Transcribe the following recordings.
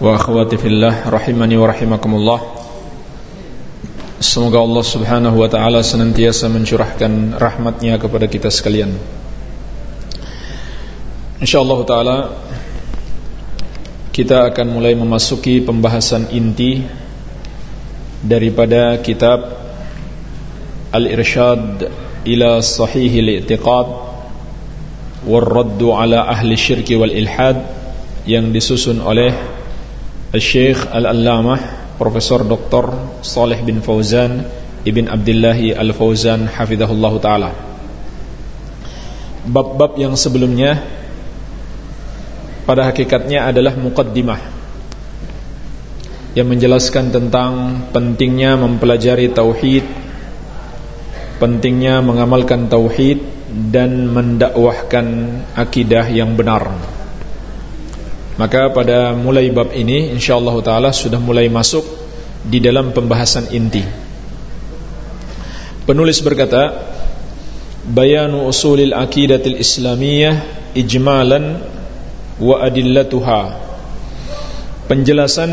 wa akhwati fillah rahimani wa rahimakumullah. Semoga Allah subhanahu wa ta'ala senantiasa mencurahkan rahmatnya kepada kita sekalian. InsyaAllah ta'ala Kita akan mulai memasuki pembahasan inti Daripada kitab Al-Irshad ila sahihil i'tiqad Warraddu ala ahli syirki wal ilhad Yang disusun oleh Syekh Al-Allamah Profesor Dr. Saleh bin Fauzan Ibn Abdillahi Al-Fauzan Hafidhahullah Ta'ala Bab-bab yang sebelumnya Pada hakikatnya adalah muqaddimah Yang menjelaskan tentang pentingnya mempelajari Tauhid Pentingnya mengamalkan Tauhid Dan mendakwahkan akidah yang benar maka pada mulai bab ini insyaallah taala sudah mulai masuk di dalam pembahasan inti. Penulis berkata, Bayanu usulil aqidatil islamiyah ijmalan wa adillatuha. Penjelasan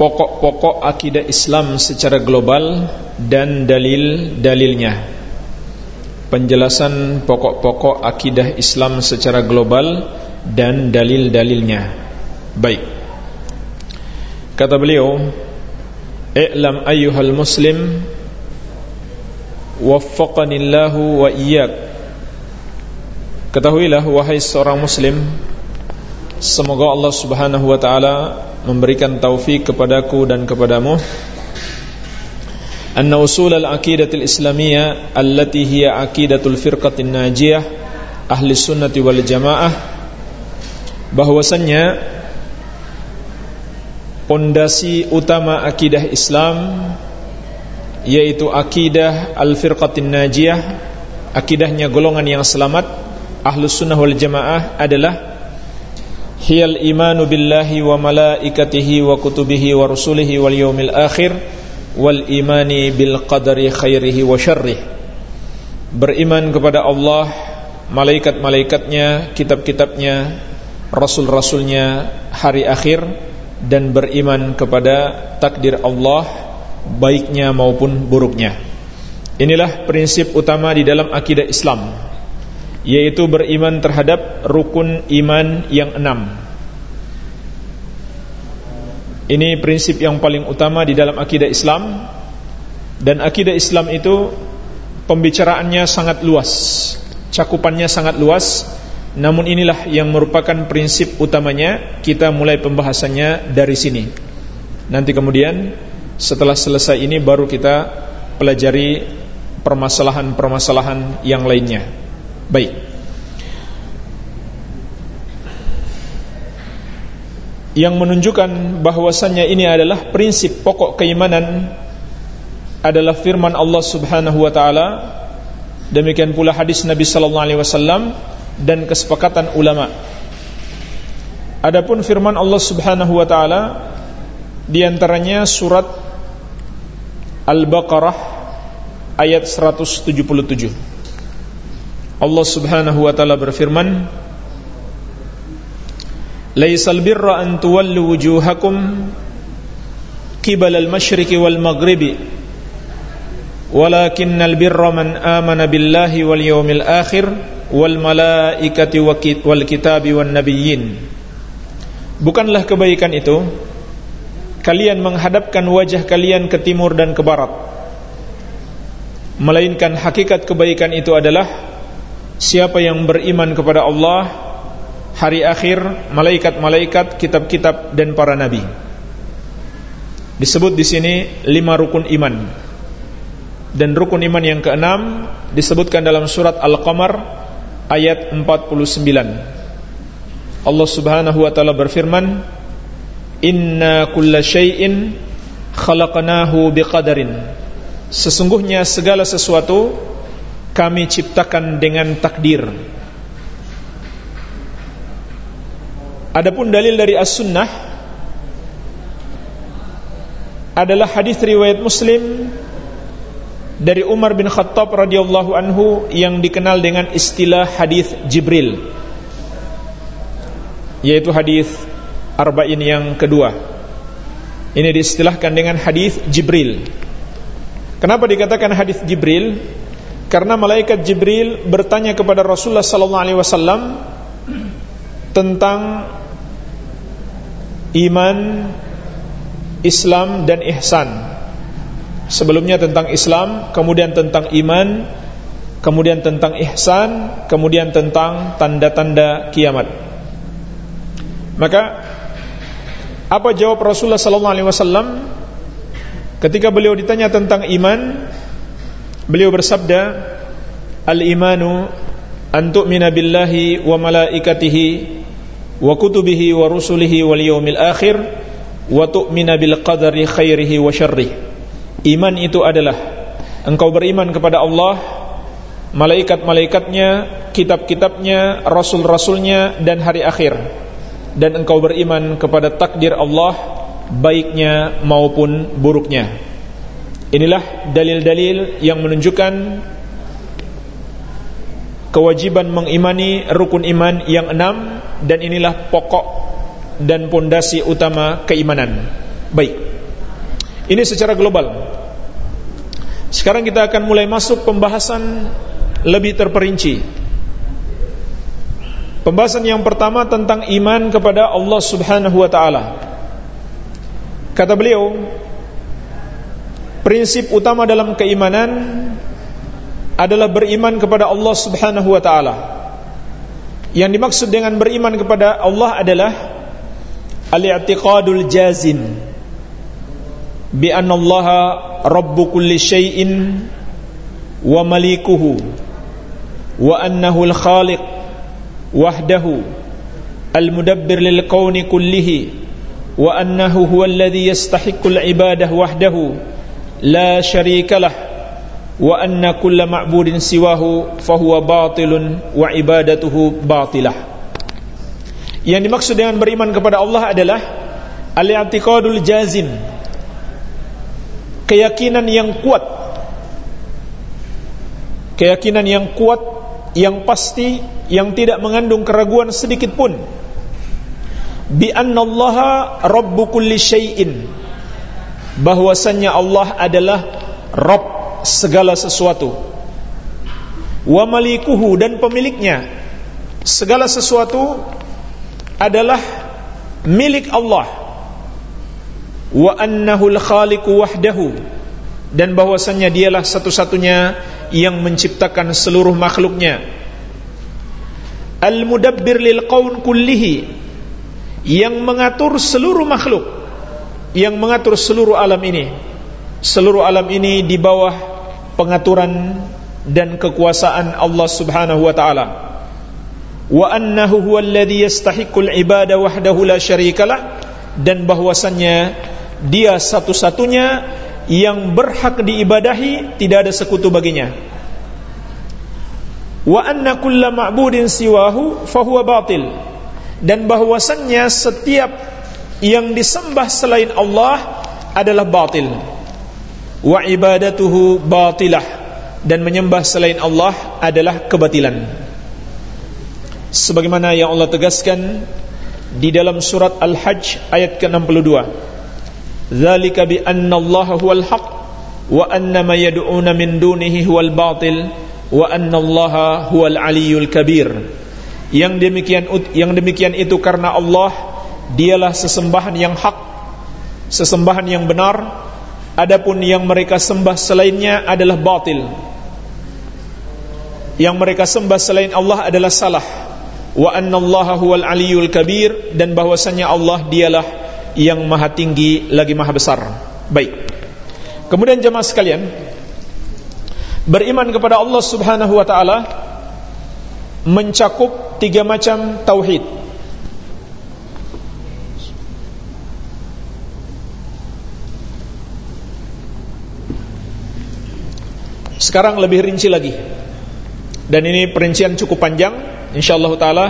pokok-pokok akidah Islam secara global dan dalil-dalilnya. Penjelasan pokok-pokok akidah Islam secara global dan dalil-dalilnya. Baik. Kata beliau, "I'lam ayyuhal muslim waffaqanillahu wa iyyak." Ketahuilah wahai seorang muslim, semoga Allah Subhanahu wa taala memberikan taufik kepadaku dan kepadamu. Anna usul al-aqidatil islamiyah allati hiya aqidatul firqatin najiyah ahli sunnati wal jamaah bahwasannya pondasi utama akidah Islam yaitu akidah al-firqatin najiyah akidahnya golongan yang selamat ahlus sunnah wal jamaah adalah hiyal imanu billahi wa malaikatihi wa kutubihi wa rusulihi wal yawmil akhir wal imani bil qadari khairihi wa syarrih. Beriman kepada Allah malaikat-malaikatnya kitab-kitabnya rasul-rasulnya hari akhir dan beriman kepada takdir Allah baiknya maupun buruknya. Inilah prinsip utama di dalam akidah Islam yaitu beriman terhadap rukun iman yang enam. Ini prinsip yang paling utama di dalam akidah Islam dan akidah Islam itu pembicaraannya sangat luas, cakupannya sangat luas namun inilah yang merupakan prinsip utamanya. Kita mulai pembahasannya dari sini. Nanti kemudian Setelah selesai ini baru kita Pelajari Permasalahan-permasalahan yang lainnya. Baik. Yang menunjukkan bahwasannya ini adalah Prinsip pokok keimanan Adalah firman Allah subhanahu wa ta'ala. Demikian pula hadis Nabi sallallahu alaihi wasallam dan kesepakatan ulama. Adapun firman Allah Subhanahu wa taala di antaranya surat Al-Baqarah ayat 177. Allah Subhanahu wa taala berfirman, "Laisal birra an tuwallu wujuhakum qibala al-masyriqi wal maghribi, amana billahi wal yawmil akhir." Wal malaikati wal kitabi wan nabiyyin. Bukanlah kebaikan itu kalian menghadapkan wajah kalian ke timur dan ke barat. Melainkan hakikat kebaikan itu adalah siapa yang beriman kepada Allah hari akhir malaikat-malaikat kitab-kitab dan para nabi. Disebut di sini lima rukun iman. Dan rukun iman yang keenam disebutkan dalam surat Al-Qamar ayat 49 Allah Subhanahu wa taala berfirman inna kulla syai'in khalaqnahu biqadarin. Sesungguhnya segala sesuatu kami ciptakan dengan takdir. Adapun dalil dari As-Sunnah adalah hadis riwayat Muslim dari Umar bin Khattab radhiyallahu anhu yang dikenal dengan istilah hadis Jibril yaitu hadis arba'in yang kedua. Ini diistilahkan dengan hadis Jibril. Kenapa dikatakan hadis Jibril? Karena malaikat Jibril bertanya kepada Rasulullah sallallahu alaihi wasallam tentang iman, Islam dan ihsan. Sebelumnya tentang Islam, kemudian tentang iman, kemudian tentang ihsan, kemudian tentang tanda-tanda kiamat. Maka apa jawab Rasulullah sallallahu alaihi wasallam ketika beliau ditanya tentang iman? Beliau bersabda, "Al-imanu an tu'mina billahi wa malaikatihi wa kutubihi wa rusulihi wal yawmil akhir wa tu'mina bil qadari khairihi wa syarrih. Iman itu adalah engkau beriman kepada Allah, malaikat-malaikatnya, kitab-kitabnya, rasul-rasulnya dan hari akhir. Dan engkau beriman kepada takdir Allah baiknya maupun buruknya. Inilah dalil-dalil yang menunjukkan kewajiban mengimani rukun iman yang enam dan inilah pokok dan pondasi utama keimanan. Baik. Ini secara global. Sekarang kita akan mulai masuk pembahasan lebih terperinci. Pembahasan yang pertama tentang iman kepada Allah Subhanahu wa taala. Kata beliau, prinsip utama dalam keimanan adalah beriman kepada Allah Subhanahu wa taala. Yang dimaksud dengan beriman kepada Allah adalah al-i'tiqadul jazim bi anna Allah rabbu kulli syai'in wa malikuhu wa annahu al-khaliq wahdahu al-mudabbir lil kauni kullihi wa annahu huwa alladhi yastahiqqu al-ibadah wahdahu la ibadatuhu batilah. Yang dimaksud dengan beriman kepada Allah adalah al-i'tiqadul jazim keyakinan yang kuat. Keyakinan yang kuat yang pasti yang tidak mengandung keraguan sedikit pun. Bi annallaha rabbu kulli syai'in bahwasannya Allah adalah Rabb segala sesuatu. Wa malikuhu dan pemiliknya. Segala sesuatu adalah milik Allah wa annahu al-khaliqu wahdahu. Dan bahwasannya dialah satu-satunya yang menciptakan seluruh makhluknya. Al-mudabbir lil qaun kullihi. Yang mengatur seluruh makhluk. Yang mengatur seluruh alam ini. Seluruh alam ini di bawah pengaturan dan kekuasaan Allah Subhanahu wa taala. Wa annahu huwal ladzi yastahiqqul ibada wahdahu la syarikalah dan bahwasannya dia satu-satunya yang berhak diibadahi tidak ada sekutu baginya. Wa anna kulla ma'budin siwahu fahuwa batil. Dan bahwasannya setiap yang disembah selain Allah adalah batil. Wa ibadatuhu batilah. Dan menyembah selain Allah adalah kebatilan. Sebagaimana yang Allah tegaskan di dalam surat Al-Hajj ayat ke-62 Allah huwal haq wa anna ma yad'una min dunihi huwal batil wa anna Allah huwal aliyyul kabir yang demikian yang demikian itu karena Allah dialah sesembahan yang hak sesembahan yang benar Adapun yang mereka sembah selainnya adalah batil. Yang mereka sembah selain Allah adalah salah. Wa anna Allah huwal aliyul kabir dan bahwasanya Allah dialah yang maha tinggi lagi maha besar. Baik. Kemudian jemaah sekalian beriman kepada Allah subhanahu wa ta'ala mencakup tiga macam tauhid. Sekarang lebih rinci lagi. Dan ini perincian cukup panjang. Insyaallah taala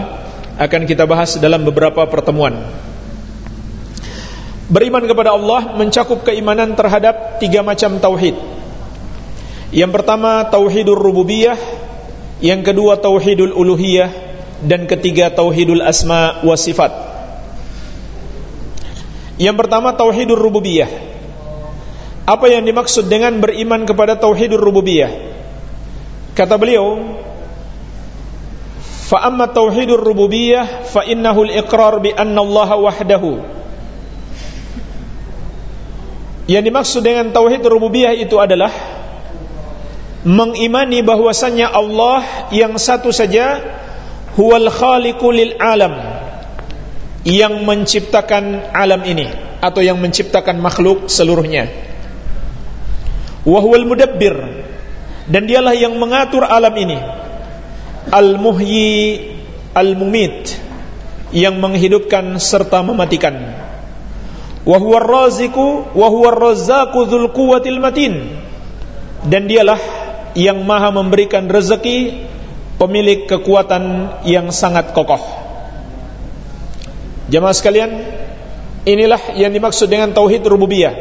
akan kita bahas dalam beberapa pertemuan. Beriman kepada Allah mencakup keimanan terhadap tiga macam tauhid. Yang pertama tauhidur rububiyah, yang kedua tauhidul uluhiyah, dan ketiga tauhidul asma wa sifat. Yang pertama tauhidur rububiyah. Apa yang dimaksud dengan beriman kepada tauhidur rububiyah? Kata beliau, Fa amma tauhidur rububiyah fa innahu al-iqrar bi anna Allah wahdahu. Yang dimaksud dengan tauhid rububiyah itu adalah mengimani bahwasannya Allah yang satu saja huwal khaliqu lil alam yang menciptakan alam ini atau yang menciptakan makhluk seluruhnya. Wa huwal mudabbir dan dialah yang mengatur alam ini Al-Muhyi Al-Mumit yang menghidupkan serta mematikan. Wa huwa ar-raziqu wa huwa ar-razzaqu dzul quwwatil matin. Dan dialah yang maha memberikan rezeki, pemilik kekuatan yang sangat kokoh. Jemaah sekalian, inilah yang dimaksud dengan tauhid rububiyah.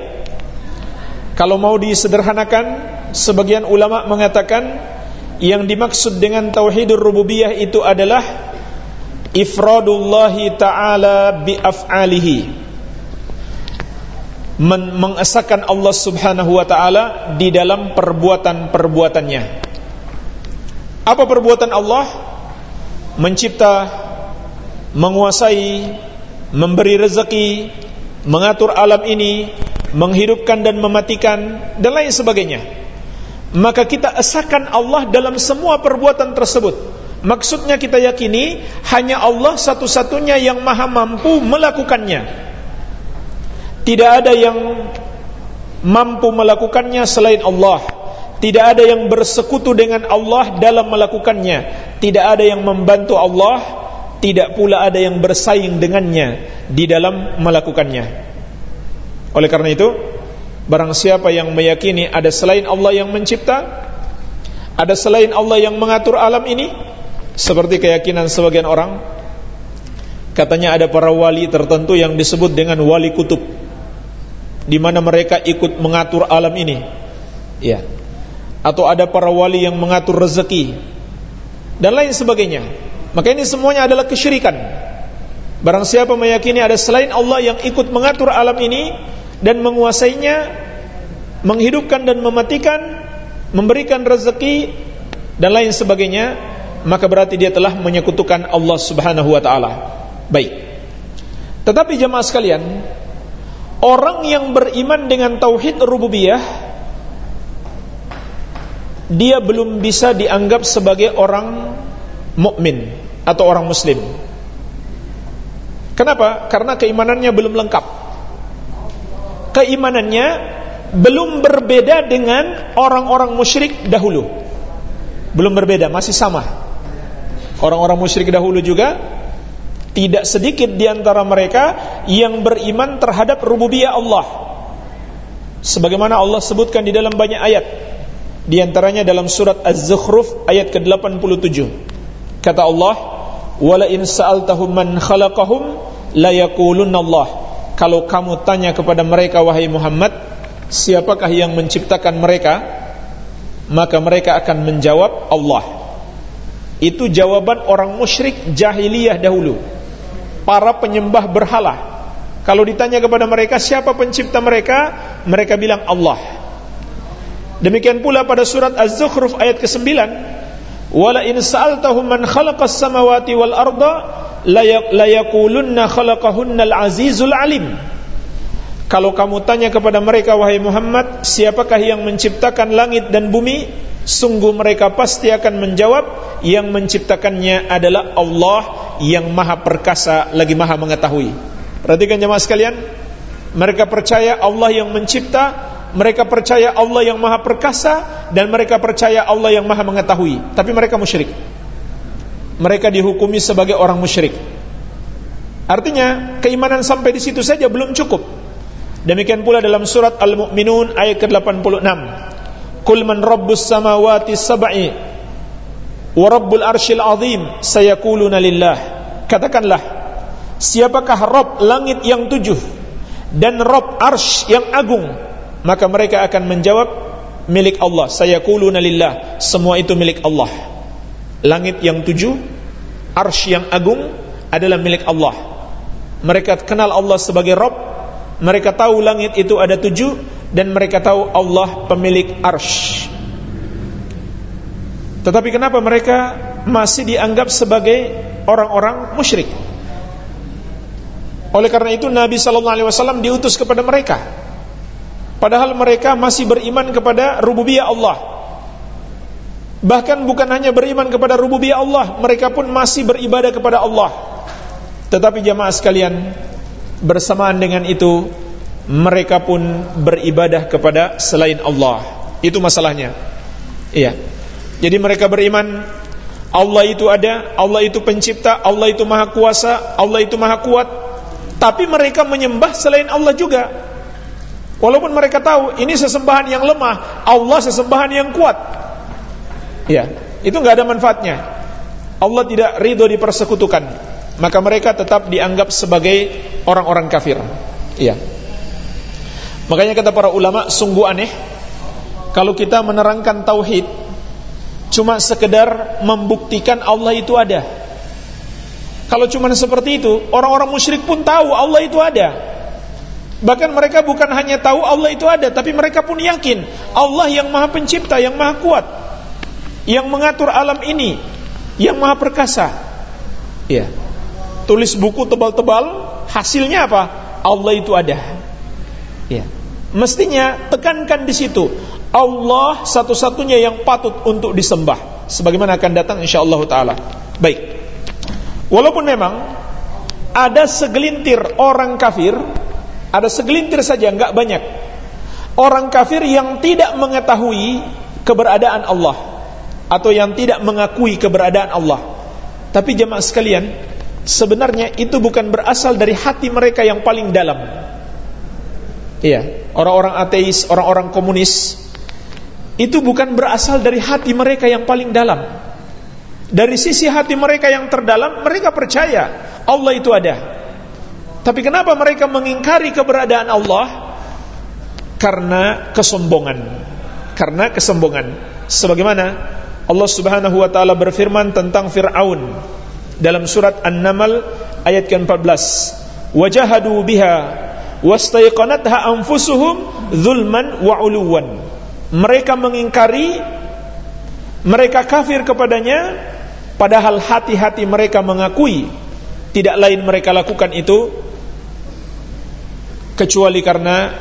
Kalau mau disederhanakan, sebagian ulama mengatakan yang dimaksud dengan tauhidur rububiyah itu adalah ifradullahi ta'ala bi af'alihi Men mengesahkan Allah Subhanahu wa taala di dalam perbuatan-perbuatannya. Apa perbuatan Allah? Mencipta, menguasai, memberi rezeki, mengatur alam ini, menghidupkan dan mematikan dan lain sebagainya maka kita esakan Allah dalam semua perbuatan tersebut. Maksudnya kita yakini hanya Allah satu-satunya yang maha mampu melakukannya. Tidak ada yang mampu melakukannya selain Allah. Tidak ada yang bersekutu dengan Allah dalam melakukannya. Tidak ada yang membantu Allah, tidak pula ada yang bersaing dengannya di dalam melakukannya. Oleh karena itu, Barang siapa yang meyakini ada selain Allah yang mencipta Ada selain Allah yang mengatur alam ini Seperti keyakinan sebagian orang Katanya ada para wali tertentu yang disebut dengan wali kutub di mana mereka ikut mengatur alam ini ya atau ada para wali yang mengatur rezeki dan lain sebagainya maka ini semuanya adalah kesyirikan barang siapa meyakini ada selain Allah yang ikut mengatur alam ini dan menguasainya, menghidupkan dan mematikan, memberikan rezeki dan lain sebagainya, maka berarti dia telah menyekutukan Allah Subhanahu wa taala. Baik. Tetapi jemaah sekalian, orang yang beriman dengan tauhid rububiyah dia belum bisa dianggap sebagai orang mukmin atau orang muslim. Kenapa? Karena keimanannya belum lengkap keimanannya belum berbeda dengan orang-orang musyrik dahulu. Belum berbeda, masih sama. Orang-orang musyrik dahulu juga tidak sedikit di antara mereka yang beriman terhadap rububiyah Allah. Sebagaimana Allah sebutkan di dalam banyak ayat. Di antaranya dalam surat Az-Zukhruf ayat ke-87. Kata Allah, "Wala in sa'altahum man khalaqahum la Allah." kalau kamu tanya kepada mereka wahai Muhammad siapakah yang menciptakan mereka maka mereka akan menjawab Allah itu jawaban orang musyrik jahiliyah dahulu para penyembah berhala. Kalau ditanya kepada mereka siapa pencipta mereka? Mereka bilang Allah. Demikian pula pada surat Az-Zukhruf ayat ke-9 wala in sa'altahum man khalaqas samawati wal arda layakulunna khalaqahunnal azizul alim. Kalau kamu tanya kepada mereka wahai Muhammad siapakah yang menciptakan langit dan bumi sungguh mereka pasti akan menjawab yang menciptakannya adalah Allah yang maha perkasa lagi maha mengetahui perhatikan jemaah sekalian mereka percaya Allah yang mencipta mereka percaya Allah yang maha perkasa dan mereka percaya Allah yang maha mengetahui tapi mereka musyrik mereka dihukumi sebagai orang musyrik. Artinya, keimanan sampai di situ saja belum cukup. Demikian pula dalam surat Al-Mu'minun ayat ke-86. Kul man rabbus samawati sab'i wa rabbul arshil azim sayaquluna lillah. Katakanlah, siapakah Rabb langit yang tujuh dan Rabb arsh yang agung? Maka mereka akan menjawab milik Allah. Sayaquluna lillah. Semua itu milik Allah. Langit yang tujuh, arsh yang agung adalah milik Allah. Mereka kenal Allah sebagai Rabb. Mereka tahu langit itu ada tujuh dan mereka tahu Allah pemilik arsh. Tetapi kenapa mereka masih dianggap sebagai orang-orang musyrik? Oleh karena itu Nabi sallallahu alaihi wasallam diutus kepada mereka. Padahal mereka masih beriman kepada rububiyah Allah. Bahkan bukan hanya beriman kepada rububiyah Allah, mereka pun masih beribadah kepada Allah. Tetapi jamaah sekalian, bersamaan dengan itu mereka pun beribadah kepada selain Allah. Itu masalahnya. Iya. Jadi mereka beriman Allah itu ada, Allah itu pencipta, Allah itu maha kuasa, Allah itu maha kuat. Tapi mereka menyembah selain Allah juga. Walaupun mereka tahu ini sesembahan yang lemah, Allah sesembahan yang kuat. Ya, itu nggak ada manfaatnya. Allah tidak ridho dipersekutukan, maka mereka tetap dianggap sebagai orang-orang kafir. Iya. Makanya kata para ulama sungguh aneh kalau kita menerangkan tauhid cuma sekedar membuktikan Allah itu ada. Kalau cuma seperti itu, orang-orang musyrik pun tahu Allah itu ada. Bahkan mereka bukan hanya tahu Allah itu ada, tapi mereka pun yakin Allah yang Maha Pencipta, yang Maha Kuat, yang mengatur alam ini, yang Maha Perkasa. Ya. Tulis buku tebal-tebal, hasilnya apa? Allah itu ada. Ya. Mestinya tekankan di situ Allah satu-satunya yang patut untuk disembah sebagaimana akan datang insyaallah taala. Baik. Walaupun memang ada segelintir orang kafir, ada segelintir saja enggak banyak. Orang kafir yang tidak mengetahui keberadaan Allah atau yang tidak mengakui keberadaan Allah. Tapi jemaah sekalian, sebenarnya itu bukan berasal dari hati mereka yang paling dalam Iya, orang-orang ateis, orang-orang komunis itu bukan berasal dari hati mereka yang paling dalam. Dari sisi hati mereka yang terdalam, mereka percaya Allah itu ada. Tapi kenapa mereka mengingkari keberadaan Allah? Karena kesombongan. Karena kesombongan. Sebagaimana Allah Subhanahu wa taala berfirman tentang Firaun dalam surat An-Naml ayat ke-14. Wajahadu biha wastaiqanatha anfusuhum zulman wa uluwan. Mereka mengingkari mereka kafir kepadanya padahal hati-hati mereka mengakui tidak lain mereka lakukan itu kecuali karena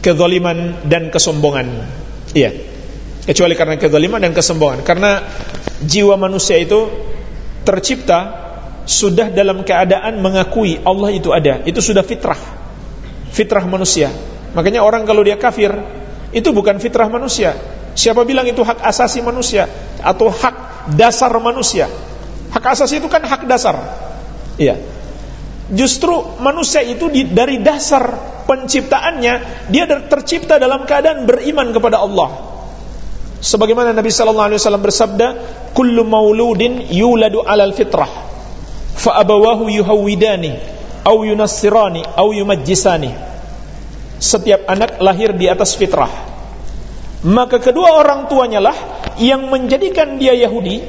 kezaliman dan kesombongan. Iya. Kecuali karena kezaliman dan kesombongan. Karena jiwa manusia itu tercipta sudah dalam keadaan mengakui Allah itu ada. Itu sudah fitrah fitrah manusia. Makanya orang kalau dia kafir itu bukan fitrah manusia. Siapa bilang itu hak asasi manusia atau hak dasar manusia? Hak asasi itu kan hak dasar. Iya. Justru manusia itu di, dari dasar penciptaannya dia tercipta dalam keadaan beriman kepada Allah. Sebagaimana Nabi sallallahu alaihi wasallam bersabda, "Kullu mauludin yuladu 'alal fitrah, fa abawahu yuhawidani au yunassirani au yumajjisani. Setiap anak lahir di atas fitrah. Maka kedua orang tuanya lah yang menjadikan dia Yahudi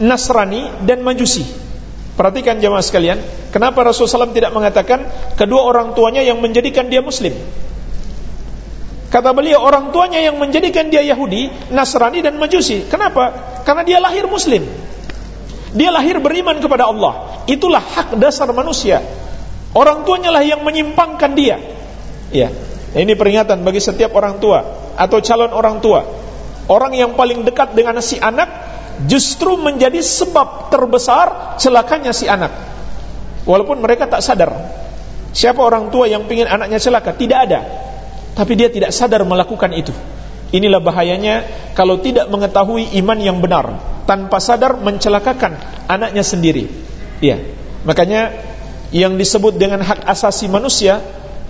Nasrani dan Majusi. Perhatikan jemaah sekalian kenapa Rasulullah SAW tidak mengatakan kedua orang tuanya yang menjadikan dia Muslim? Kata beliau orang tuanya yang menjadikan dia Yahudi Nasrani dan Majusi. Kenapa? karena dia lahir Muslim. Dia lahir beriman kepada Allah. Itulah hak dasar manusia Orang tuanya lah yang menyimpangkan dia. Ya. Ini peringatan bagi setiap orang tua atau calon orang tua. Orang yang paling dekat dengan si anak justru menjadi sebab terbesar celakanya si anak. Walaupun mereka tak sadar. Siapa orang tua yang ingin anaknya celaka? Tidak ada. Tapi dia tidak sadar melakukan itu. Inilah bahayanya kalau tidak mengetahui iman yang benar tanpa sadar mencelakakan anaknya sendiri. Ya. Makanya yang disebut dengan hak asasi manusia,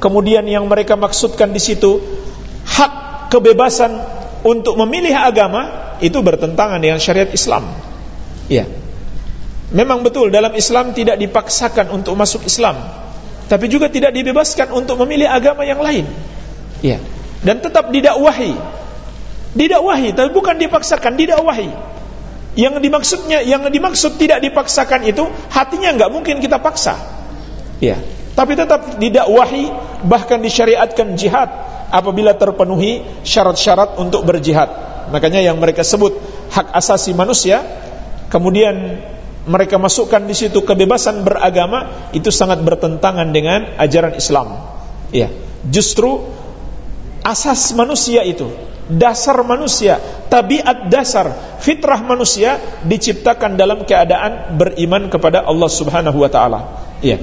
kemudian yang mereka maksudkan di situ hak kebebasan untuk memilih agama itu bertentangan dengan syariat Islam. Ya. Memang betul dalam Islam tidak dipaksakan untuk masuk Islam, tapi juga tidak dibebaskan untuk memilih agama yang lain. Ya. Dan tetap didakwahi. Didakwahi, tapi bukan dipaksakan, didakwahi. Yang dimaksudnya, yang dimaksud tidak dipaksakan itu hatinya nggak mungkin kita paksa. Ya. Tapi tetap didakwahi bahkan disyariatkan jihad apabila terpenuhi syarat-syarat untuk berjihad. Makanya yang mereka sebut hak asasi manusia, kemudian mereka masukkan di situ kebebasan beragama itu sangat bertentangan dengan ajaran Islam. Ya, justru asas manusia itu, dasar manusia, tabiat dasar, fitrah manusia diciptakan dalam keadaan beriman kepada Allah Subhanahu wa taala. Ya.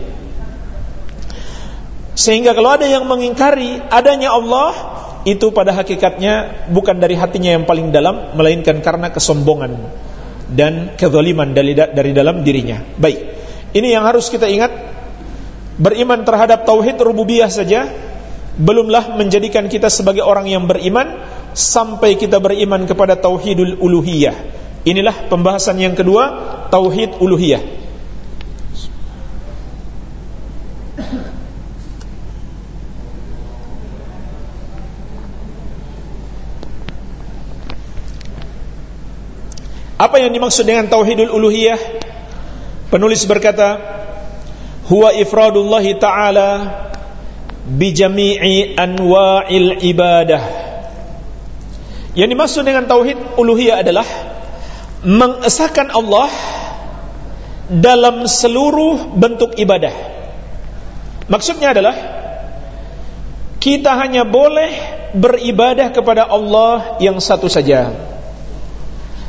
Sehingga kalau ada yang mengingkari adanya Allah, itu pada hakikatnya bukan dari hatinya yang paling dalam, melainkan karena kesombongan dan kezaliman dari, dari dalam dirinya. Baik, ini yang harus kita ingat. Beriman terhadap tauhid rububiyah saja belumlah menjadikan kita sebagai orang yang beriman sampai kita beriman kepada tauhidul uluhiyah. Inilah pembahasan yang kedua, tauhid uluhiyah. Apa yang dimaksud dengan tauhidul uluhiyah? Penulis berkata, huwa ifradullah taala bi jami'i anwa'il ibadah. Yang dimaksud dengan tauhid uluhiyah adalah mengesahkan Allah dalam seluruh bentuk ibadah. Maksudnya adalah kita hanya boleh beribadah kepada Allah yang satu saja.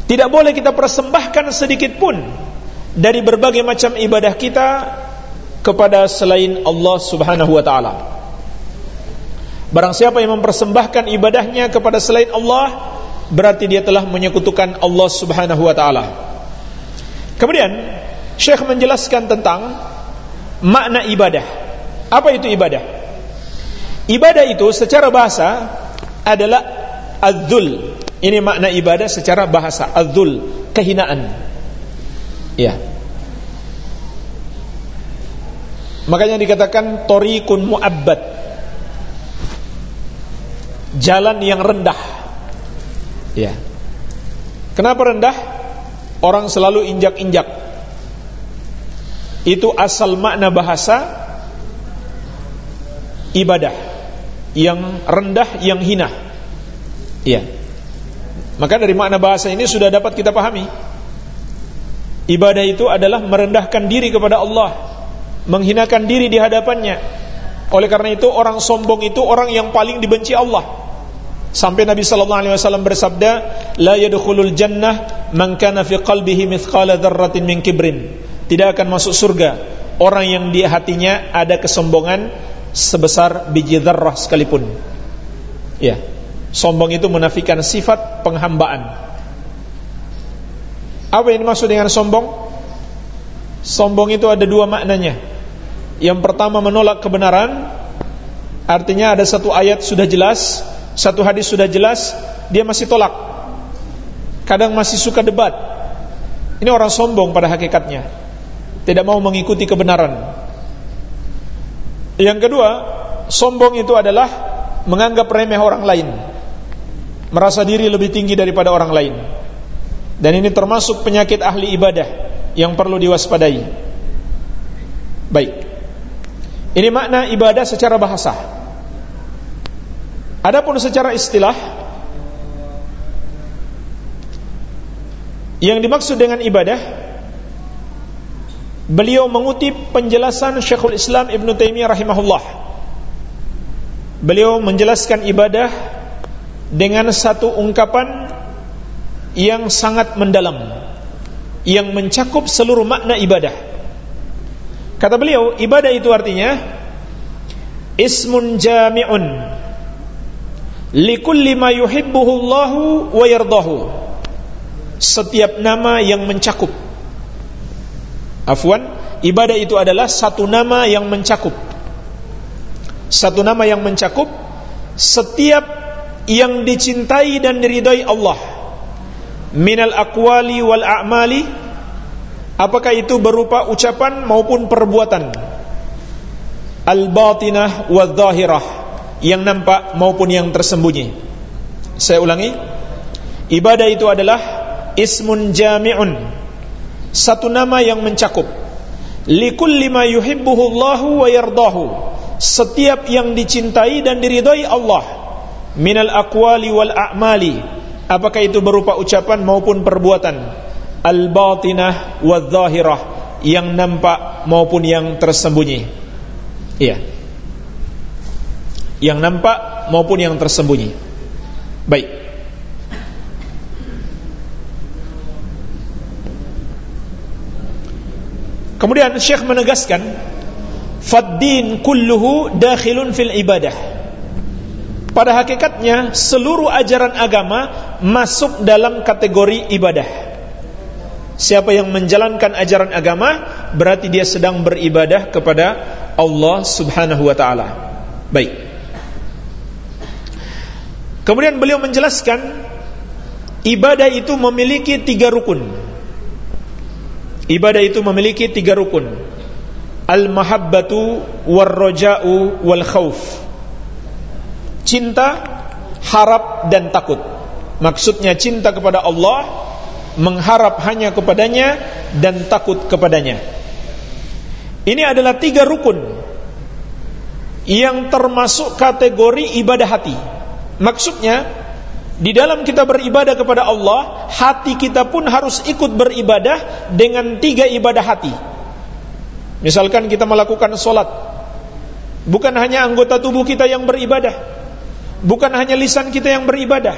Tidak boleh kita persembahkan sedikit pun dari berbagai macam ibadah kita kepada selain Allah Subhanahu wa taala. Barang siapa yang mempersembahkan ibadahnya kepada selain Allah, berarti dia telah menyekutukan Allah Subhanahu wa taala. Kemudian Syekh menjelaskan tentang makna ibadah. Apa itu ibadah? Ibadah itu secara bahasa adalah adzul ini makna ibadah secara bahasa Adzul kehinaan. Ya Makanya dikatakan Torikun mu'abbad. Jalan yang rendah. Ya Kenapa rendah? Orang selalu injak-injak. Itu asal makna bahasa Ibadah. Yang rendah, yang hina. Iya maka dari makna bahasa ini sudah dapat kita pahami Ibadah itu adalah merendahkan diri kepada Allah Menghinakan diri di hadapannya Oleh karena itu orang sombong itu orang yang paling dibenci Allah Sampai Nabi sallallahu alaihi wasallam bersabda, "La yadkhulul jannah man kana fi qalbihi mithqala dzarratin min kibrin." Tidak akan masuk surga orang yang di hatinya ada kesombongan sebesar biji dzarrah sekalipun. Ya. Sombong itu menafikan sifat penghambaan. Apa yang dimaksud dengan sombong? Sombong itu ada dua maknanya. Yang pertama menolak kebenaran, artinya ada satu ayat sudah jelas, satu hadis sudah jelas, dia masih tolak. Kadang masih suka debat. Ini orang sombong pada hakikatnya. Tidak mau mengikuti kebenaran. Yang kedua, sombong itu adalah menganggap remeh orang lain merasa diri lebih tinggi daripada orang lain. Dan ini termasuk penyakit ahli ibadah yang perlu diwaspadai. Baik. Ini makna ibadah secara bahasa. Adapun secara istilah yang dimaksud dengan ibadah beliau mengutip penjelasan Syekhul Islam Ibn Taimiyah rahimahullah. Beliau menjelaskan ibadah dengan satu ungkapan yang sangat mendalam yang mencakup seluruh makna ibadah. Kata beliau, ibadah itu artinya ismun jami'un likulli ma yuhibbuhu Allahu wa yardahu. Setiap nama yang mencakup. Afwan, ibadah itu adalah satu nama yang mencakup. Satu nama yang mencakup setiap yang dicintai dan diridhai Allah. Minal aqwali wal a'mali apakah itu berupa ucapan maupun perbuatan? Al batinah wal zahirah yang nampak maupun yang tersembunyi. Saya ulangi ibadah itu adalah ismun jami'un satu nama yang mencakup. Likulli ma yuhibbuhu Allah wa yardahu setiap yang dicintai dan diridhai Allah minal aqwali wal a'mali. Apakah itu berupa ucapan maupun perbuatan? Al batinah wal zahirah. Yang nampak maupun yang tersembunyi. Iya. Yang nampak maupun yang tersembunyi. Baik. Kemudian Syekh menegaskan Faddin kulluhu dakhilun fil ibadah Pada hakikatnya seluruh ajaran agama masuk dalam kategori ibadah. Siapa yang menjalankan ajaran agama Berarti dia sedang beribadah kepada Allah subhanahu wa ta'ala. Baik. Kemudian beliau menjelaskan Ibadah itu memiliki tiga rukun. Ibadah itu memiliki tiga rukun. Al-mahabbatu war-raja'u wal khauf. Cinta, harap dan takut. Maksudnya cinta kepada Allah, mengharap hanya kepadanya dan takut kepadanya. Ini adalah tiga rukun yang termasuk kategori ibadah hati. Maksudnya di dalam kita beribadah kepada Allah, hati kita pun harus ikut beribadah dengan tiga ibadah hati. Misalkan kita melakukan solat Bukan hanya anggota tubuh kita yang beribadah Bukan hanya lisan kita yang beribadah.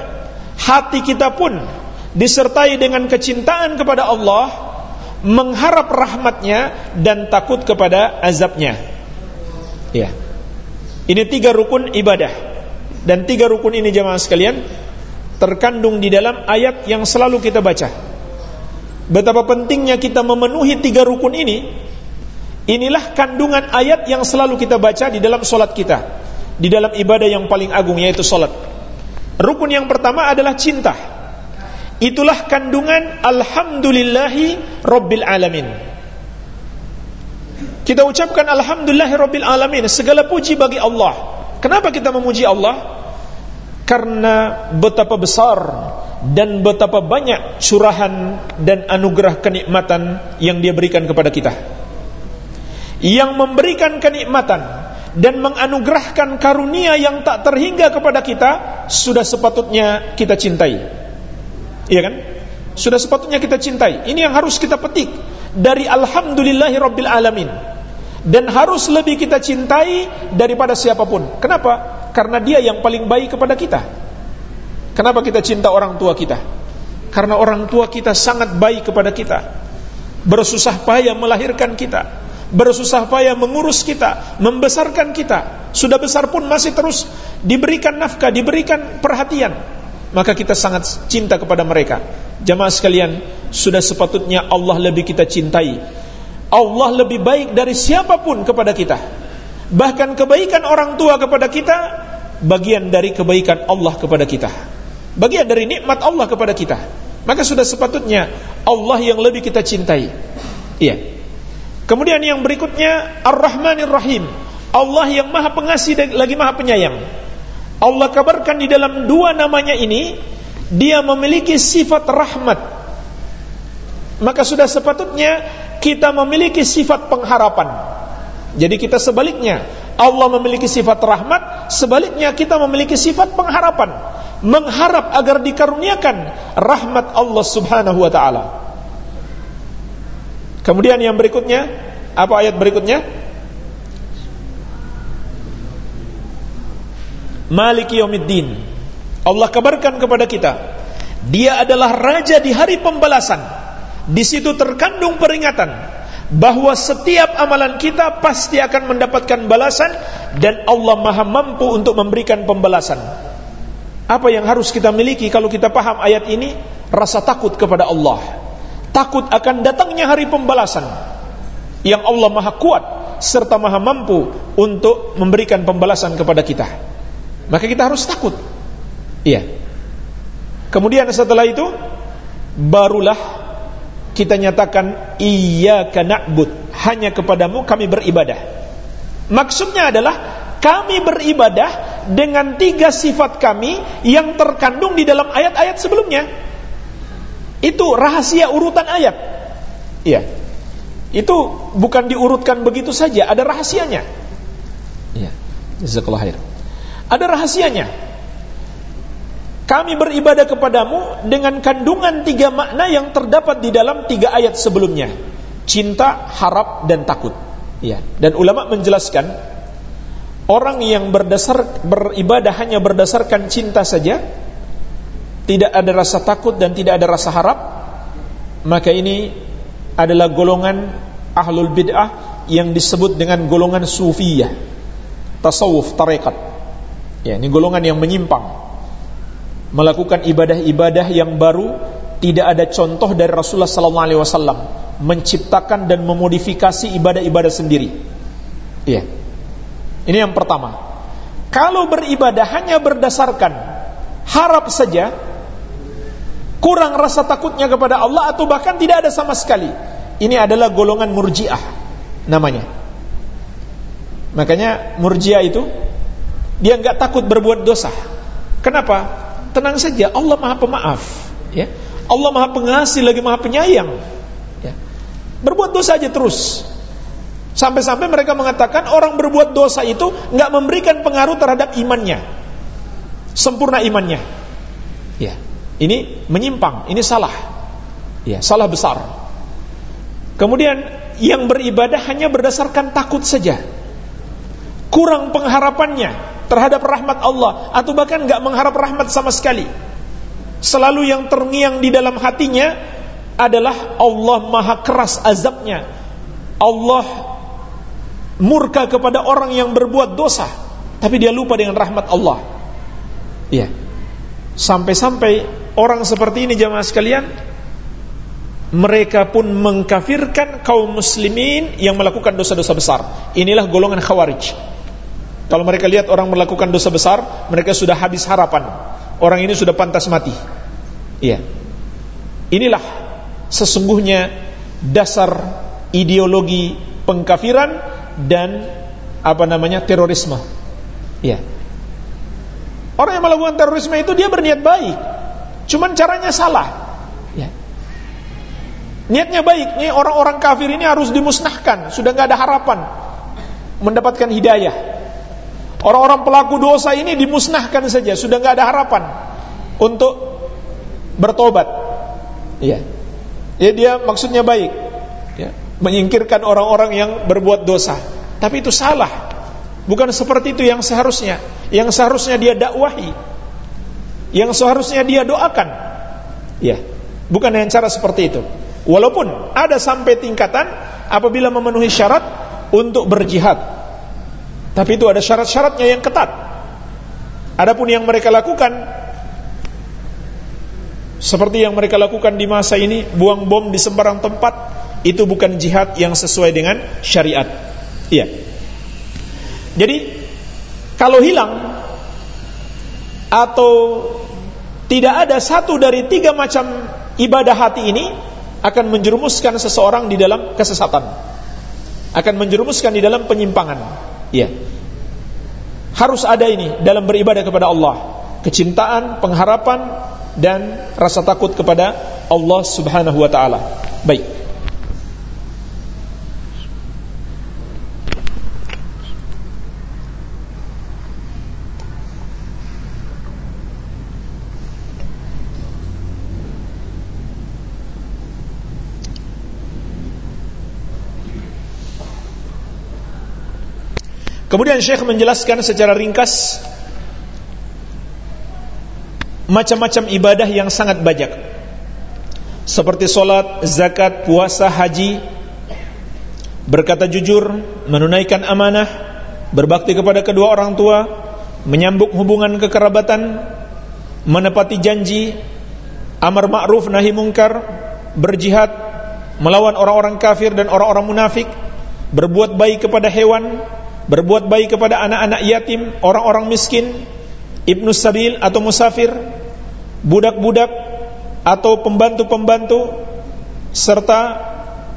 Hati kita pun Disertai dengan kecintaan kepada Allah Mengharap rahmatnya Dan takut kepada azabnya. Ya Ini tiga rukun ibadah. Dan tiga rukun ini jemaah sekalian Terkandung di dalam ayat yang selalu kita baca. Betapa pentingnya kita memenuhi tiga rukun ini. Inilah kandungan ayat yang selalu kita baca di dalam solat kita Di dalam ibadah yang paling agung yaitu solat Rukun yang pertama adalah cinta. Itulah kandungan Alhamdulillahi Rabbil Alamin. Kita ucapkan Alhamdulillahi Rabbil Alamin Segala puji bagi Allah. Kenapa kita memuji Allah? Karena betapa besar dan betapa banyak curahan dan anugerah kenikmatan yang dia berikan kepada kita. Yang memberikan kenikmatan dan menganugerahkan karunia yang tak terhingga kepada kita sudah sepatutnya kita cintai. Iya kan? Sudah sepatutnya kita cintai. Ini yang harus kita petik dari alhamdulillahi rabbil alamin. Dan harus lebih kita cintai daripada siapa pun. Kenapa? Karena dia yang paling baik kepada kita. Kenapa kita cinta orang tua kita? Karena orang tua kita sangat baik kepada kita. Bersusah payah melahirkan kita bersusah payah mengurus kita, membesarkan kita. Sudah besar pun masih terus diberikan nafkah, diberikan perhatian. Maka kita sangat cinta kepada mereka. Jamaah sekalian, sudah sepatutnya Allah lebih kita cintai. Allah lebih baik dari siapa pun kepada kita. Bahkan kebaikan orang tua kepada kita bagian dari kebaikan Allah kepada kita. Bagian dari nikmat Allah kepada kita. Maka sudah sepatutnya Allah yang lebih kita cintai. Iya. Kemudian yang berikutnya Ar-Rahmanir Rahim. Allah yang Maha Pengasih dan lagi Maha Penyayang. Allah kabarkan di dalam dua namanya ini dia memiliki sifat rahmat. Maka sudah sepatutnya kita memiliki sifat pengharapan. Jadi kita sebaliknya, Allah memiliki sifat rahmat, sebaliknya kita memiliki sifat pengharapan, mengharap agar dikaruniakan rahmat Allah Subhanahu wa taala. Kemudian yang berikutnya, apa ayat berikutnya? Maliki yaumiddin. Allah kabarkan kepada kita, Dia adalah raja di hari pembalasan. Di situ terkandung peringatan bahwa setiap amalan kita pasti akan mendapatkan balasan dan Allah Maha mampu untuk memberikan pembalasan. Apa yang harus kita miliki kalau kita paham ayat ini? Rasa takut kepada Allah takut akan datangnya hari pembalasan yang Allah Maha kuat serta Maha mampu untuk memberikan pembalasan kepada kita. Maka kita harus takut. Iya. Kemudian setelah itu barulah kita nyatakan iyyaka na'bud, hanya kepadamu kami beribadah. Maksudnya adalah kami beribadah dengan tiga sifat kami yang terkandung di dalam ayat-ayat sebelumnya. Itu rahasia urutan ayat. Iya. Itu bukan diurutkan begitu saja, ada rahasianya. Iya. Jazakallahu khair. Ada rahasianya. Kami beribadah kepadamu dengan kandungan tiga makna yang terdapat di dalam tiga ayat sebelumnya. Cinta, harap, dan takut. Ya. Dan ulama menjelaskan orang yang berdasar beribadah hanya berdasarkan cinta saja, tidak ada rasa takut dan tidak ada rasa harap, maka ini adalah golongan ahlul bid'ah yang disebut dengan golongan sufiyah, tasawuf, tarekat. Ya, ini golongan yang menyimpang. Melakukan ibadah-ibadah yang baru tidak ada contoh dari Rasulullah wasallam menciptakan dan memodifikasi ibadah-ibadah sendiri. Iya. Ini yang pertama. Kalau beribadah hanya berdasarkan harap saja, kurang rasa takutnya kepada Allah atau bahkan tidak ada sama sekali. Ini adalah golongan murjiah namanya. Makanya murjiah itu dia nggak takut berbuat dosa. Kenapa? Tenang saja, Allah Maha Pemaaf. Ya. Allah Maha Pengasih lagi Maha Penyayang. Ya. Berbuat dosa aja terus. Sampai-sampai mereka mengatakan orang berbuat dosa itu nggak memberikan pengaruh terhadap imannya. Sempurna imannya. Ya. Ini menyimpang, ini salah. Ya, salah besar. Kemudian yang beribadah hanya berdasarkan takut saja. Kurang pengharapannya terhadap rahmat Allah atau bahkan nggak mengharap rahmat sama sekali. Selalu yang terngiang di dalam hatinya adalah Allah maha keras azabnya. Allah murka kepada orang yang berbuat dosa, tapi dia lupa dengan rahmat Allah. Iya. Sampai-sampai orang seperti ini jamaah sekalian mereka pun mengkafirkan kaum muslimin yang melakukan dosa-dosa besar. Inilah golongan khawarij. Kalau mereka lihat orang melakukan dosa besar, mereka sudah habis harapan. Orang ini sudah pantas mati. Iya. Inilah sesungguhnya dasar ideologi pengkafiran dan apa namanya terorisme. Iya. Orang yang melakukan terorisme itu dia berniat baik. Cuman caranya salah. Ya. Niatnya baik, nih orang-orang kafir ini harus dimusnahkan, sudah nggak ada harapan mendapatkan hidayah. Orang-orang pelaku dosa ini dimusnahkan saja, sudah nggak ada harapan untuk bertobat. Iya. Ya dia maksudnya baik. Ya, menyingkirkan orang-orang yang berbuat dosa. Tapi itu salah. Bukan seperti itu yang seharusnya. Yang seharusnya dia dakwahi. Yang seharusnya dia doakan. Ya. Bukan dengan cara seperti itu. Walaupun ada sampai tingkatan apabila memenuhi syarat untuk berjihad tapi itu ada syarat-syaratnya yang ketat. Adapun yang mereka lakukan seperti yang mereka lakukan di masa ini, buang bom di sembarang tempat, itu bukan jihad yang sesuai dengan syariat. Iya. Jadi kalau hilang atau tidak ada satu dari tiga macam ibadah hati ini akan menjerumuskan seseorang di dalam kesesatan. Akan menjerumuskan di dalam penyimpangan. Ya. Harus ada ini dalam beribadah kepada Allah. Kecintaan, pengharapan dan rasa takut kepada Allah Subhanahu wa taala. Baik. Kemudian Syekh menjelaskan secara ringkas macam-macam ibadah yang sangat banyak. Seperti solat, zakat, puasa, haji, berkata jujur, menunaikan amanah, berbakti kepada kedua orang tua, menyambung hubungan kekerabatan, menepati janji, amar ma'ruf nahi mungkar, berjihad, melawan orang-orang kafir dan orang-orang munafik, berbuat baik kepada hewan, berbuat baik kepada anak-anak yatim, orang-orang miskin, ibnu sabil atau musafir, budak-budak atau pembantu-pembantu serta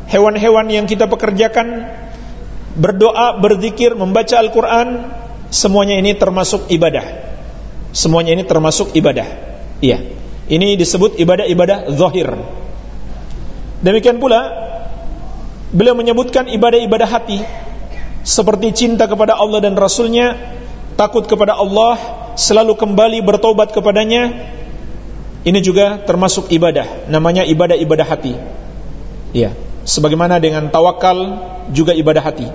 hewan-hewan yang kita pekerjakan berdoa, berzikir, membaca Al-Qur'an, semuanya ini termasuk ibadah. Semuanya ini termasuk ibadah. Iya. Ini disebut ibadah-ibadah zahir. Demikian pula beliau menyebutkan ibadah-ibadah hati seperti cinta kepada Allah dan Rasulnya, takut kepada Allah, selalu kembali bertobat kepadanya. Ini juga termasuk ibadah, namanya ibadah-ibadah hati. Ya, sebagaimana dengan tawakal juga ibadah hati.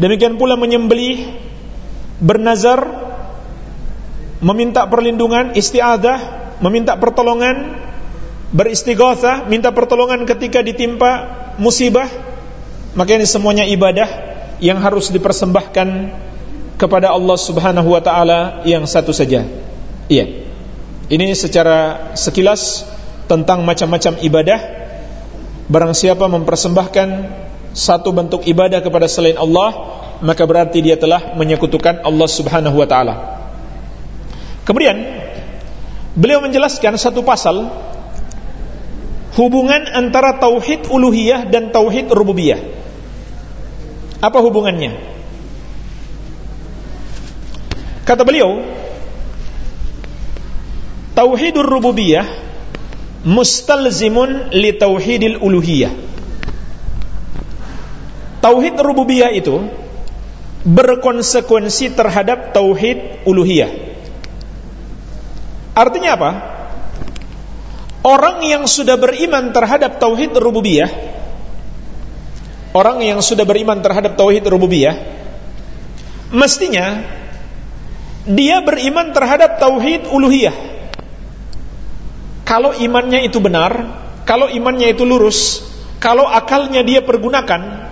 Demikian pula menyembelih, bernazar, meminta perlindungan, istiadah, meminta pertolongan, beristighatsah, minta pertolongan ketika ditimpa musibah, maka ini semuanya ibadah yang harus dipersembahkan kepada Allah Subhanahu wa taala yang satu saja. Iya. Ini secara sekilas tentang macam-macam ibadah barang siapa mempersembahkan satu bentuk ibadah kepada selain Allah maka berarti dia telah menyekutukan Allah Subhanahu wa taala. Kemudian beliau menjelaskan satu pasal hubungan antara tauhid uluhiyah dan tauhid rububiyah. Apa hubungannya? Kata beliau, Tauhidur rububiyah mustalzimun li tauhidil uluhiyah. Tauhid rububiyah itu berkonsekuensi terhadap tauhid uluhiyah. Artinya apa? Orang yang sudah beriman terhadap tauhid rububiyah orang yang sudah beriman terhadap tauhid rububiyah mestinya dia beriman terhadap tauhid uluhiyah. Kalau imannya itu benar kalau imannya itu lurus kalau akalnya dia pergunakan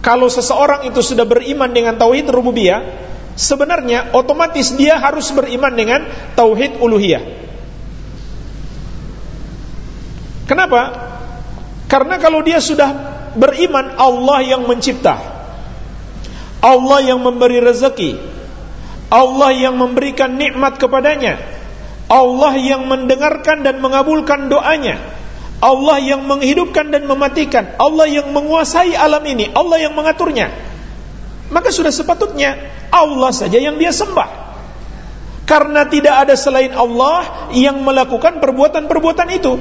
kalau seseorang itu sudah beriman dengan tauhid rububiyah sebenarnya otomatis dia harus beriman dengan tauhid uluhiyah. Kenapa? Karena kalau dia sudah beriman Allah yang mencipta. Allah yang memberi rezeki. Allah yang memberikan nikmat kepadanya. Allah yang mendengarkan dan mengabulkan doanya. Allah yang menghidupkan dan mematikan. Allah yang menguasai alam ini. Allah yang mengaturnya. Maka sudah sepatutnya Allah saja yang dia sembah. Karena tidak ada selain Allah yang melakukan perbuatan-perbuatan itu.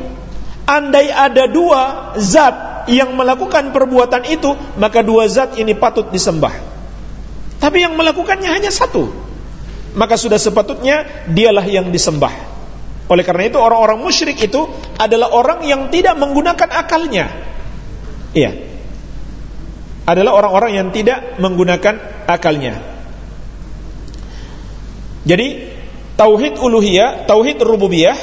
Andai ada dua zat yang melakukan perbuatan itu, maka dua zat ini patut disembah. Tapi yang melakukannya hanya satu. Maka sudah sepatutnya dialah yang disembah. Oleh karena itu orang-orang musyrik itu adalah orang yang tidak menggunakan akalnya. Iya. Adalah orang-orang yang tidak menggunakan akalnya. Jadi tauhid uluhiyah, tauhid rububiyah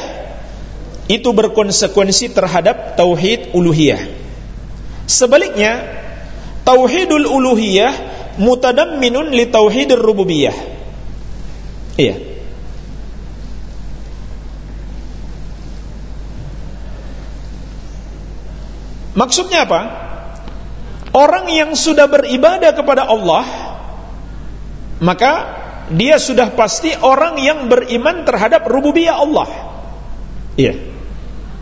itu berkonsekuensi terhadap tauhid uluhiyah. Sebaliknya, tauhidul uluhiyah mutadamminun li tauhidir rububiyah. Iya. Maksudnya apa? Orang yang sudah beribadah kepada Allah maka dia sudah pasti orang yang beriman terhadap rububiyah Allah. Iya.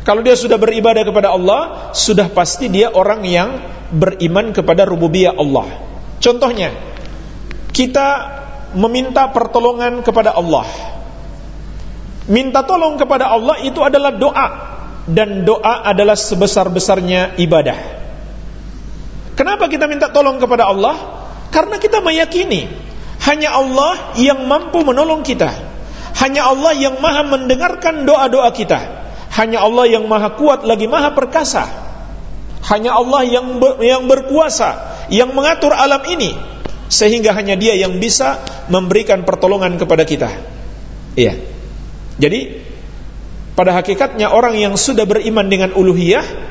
Kalau dia sudah beribadah kepada Allah, sudah pasti dia orang yang beriman kepada rububiyah Allah. Contohnya, kita meminta pertolongan kepada Allah. Minta tolong kepada Allah itu adalah doa dan doa adalah sebesar-besarnya ibadah. Kenapa kita minta tolong kepada Allah? Karena kita meyakini hanya Allah yang mampu menolong kita. Hanya Allah yang maha mendengarkan doa-doa kita. Hanya Allah yang maha kuat lagi maha perkasa. Hanya Allah yang ber, yang berkuasa, yang mengatur alam ini sehingga hanya Dia yang bisa memberikan pertolongan kepada kita. Iya. Jadi pada hakikatnya orang yang sudah beriman dengan uluhiyah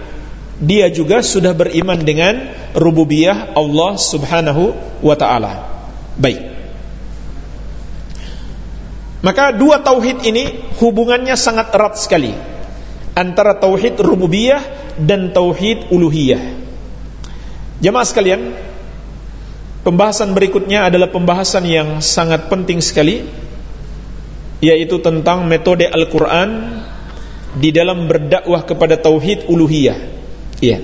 dia juga sudah beriman dengan rububiyah Allah Subhanahu wa taala. Baik. Maka dua tauhid ini hubungannya sangat erat sekali antara tauhid rububiyah dan tauhid uluhiyah. Jemaah sekalian, pembahasan berikutnya adalah pembahasan yang sangat penting sekali yaitu tentang metode Al-Qur'an di dalam berdakwah kepada tauhid uluhiyah. Iya.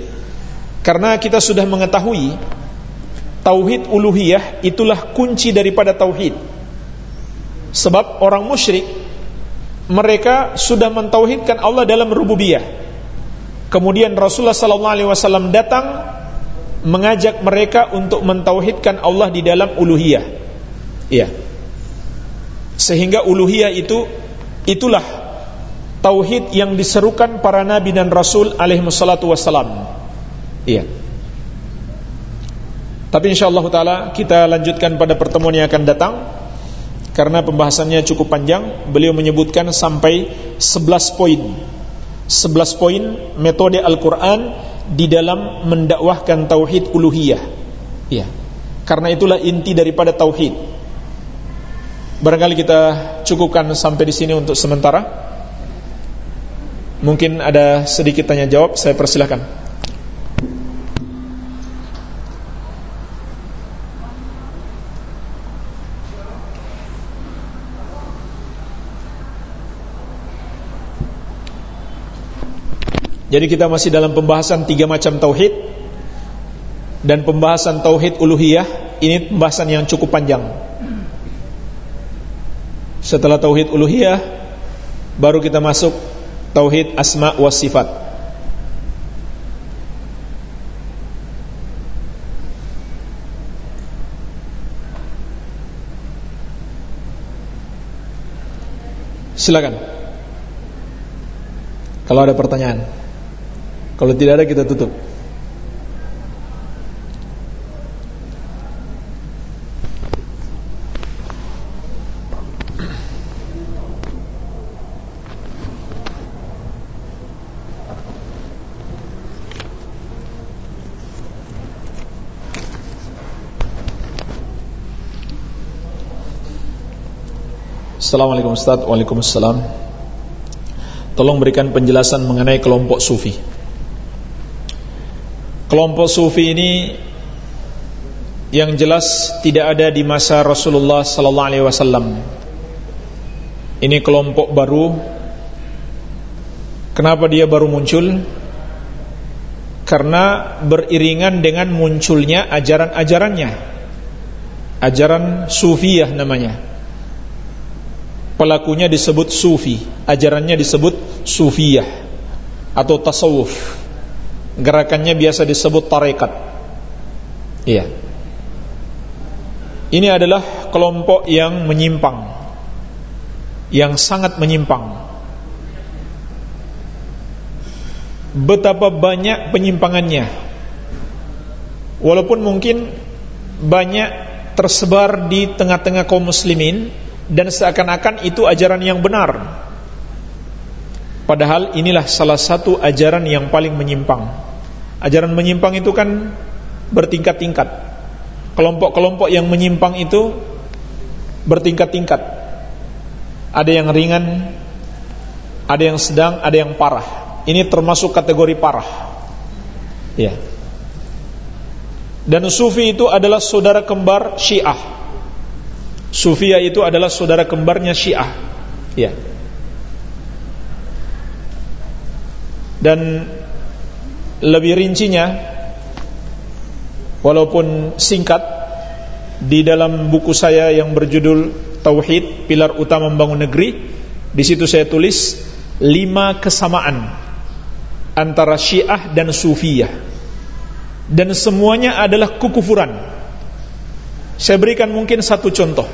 Karena kita sudah mengetahui tauhid uluhiyah itulah kunci daripada tauhid. Sebab orang musyrik mereka sudah mentauhidkan Allah dalam rububiyah. Kemudian Rasulullah sallallahu alaihi wasallam datang mengajak mereka untuk mentauhidkan Allah di dalam uluhiyah. Iya. Sehingga uluhiyah itu itulah tauhid yang diserukan para nabi dan rasul alaihi wassalatu wassalam. Iya. Tapi insyaallah taala kita lanjutkan pada pertemuan yang akan datang karena pembahasannya cukup panjang. Beliau menyebutkan sampai 11 poin. 11 poin metode Al-Qur'an di dalam mendakwahkan tauhid uluhiyah. Iya. Karena itulah inti daripada tauhid. Barangkali kita cukupkan sampai di sini untuk sementara. Mungkin ada sedikit tanya jawab, saya persilahkan. Jadi kita masih dalam pembahasan tiga macam tauhid dan pembahasan tauhid uluhiyah ini pembahasan yang cukup panjang. Setelah tauhid uluhiyah baru kita masuk tauhid asma wa sifat. Silakan. Kalau ada pertanyaan. Kalau tidak ada kita tutup. Assalamualaikum Ustaz. Waalaikumsalam. Tolong berikan penjelasan mengenai kelompok sufi Kelompok sufi ini Yang jelas tidak ada di masa Rasulullah Sallallahu Alaihi Wasallam. Ini kelompok baru Kenapa dia baru muncul? Karena beriringan dengan munculnya ajaran-ajarannya Ajaran sufiyah namanya pelakunya disebut sufi, ajarannya disebut sufiyah atau tasawuf. Gerakannya biasa disebut tarekat. Iya. Ini adalah kelompok yang menyimpang. Yang sangat menyimpang. Betapa banyak penyimpangannya. Walaupun mungkin banyak tersebar di tengah-tengah kaum muslimin dan seakan-akan itu ajaran yang benar. Padahal inilah salah satu ajaran yang paling menyimpang. Ajaran menyimpang itu kan bertingkat-tingkat. Kelompok-kelompok yang menyimpang itu bertingkat-tingkat. Ada yang ringan, ada yang sedang, ada yang parah. Ini termasuk kategori parah. Ya. Dan sufi itu adalah saudara kembar Syiah. Sufia itu adalah saudara kembarnya Syiah. Ya. Dan lebih rincinya walaupun singkat di dalam buku saya yang berjudul Tauhid Pilar Utama Membangun Negeri di situ saya tulis lima kesamaan antara Syiah dan Sufiyah dan semuanya adalah kekufuran. Saya berikan mungkin satu contoh.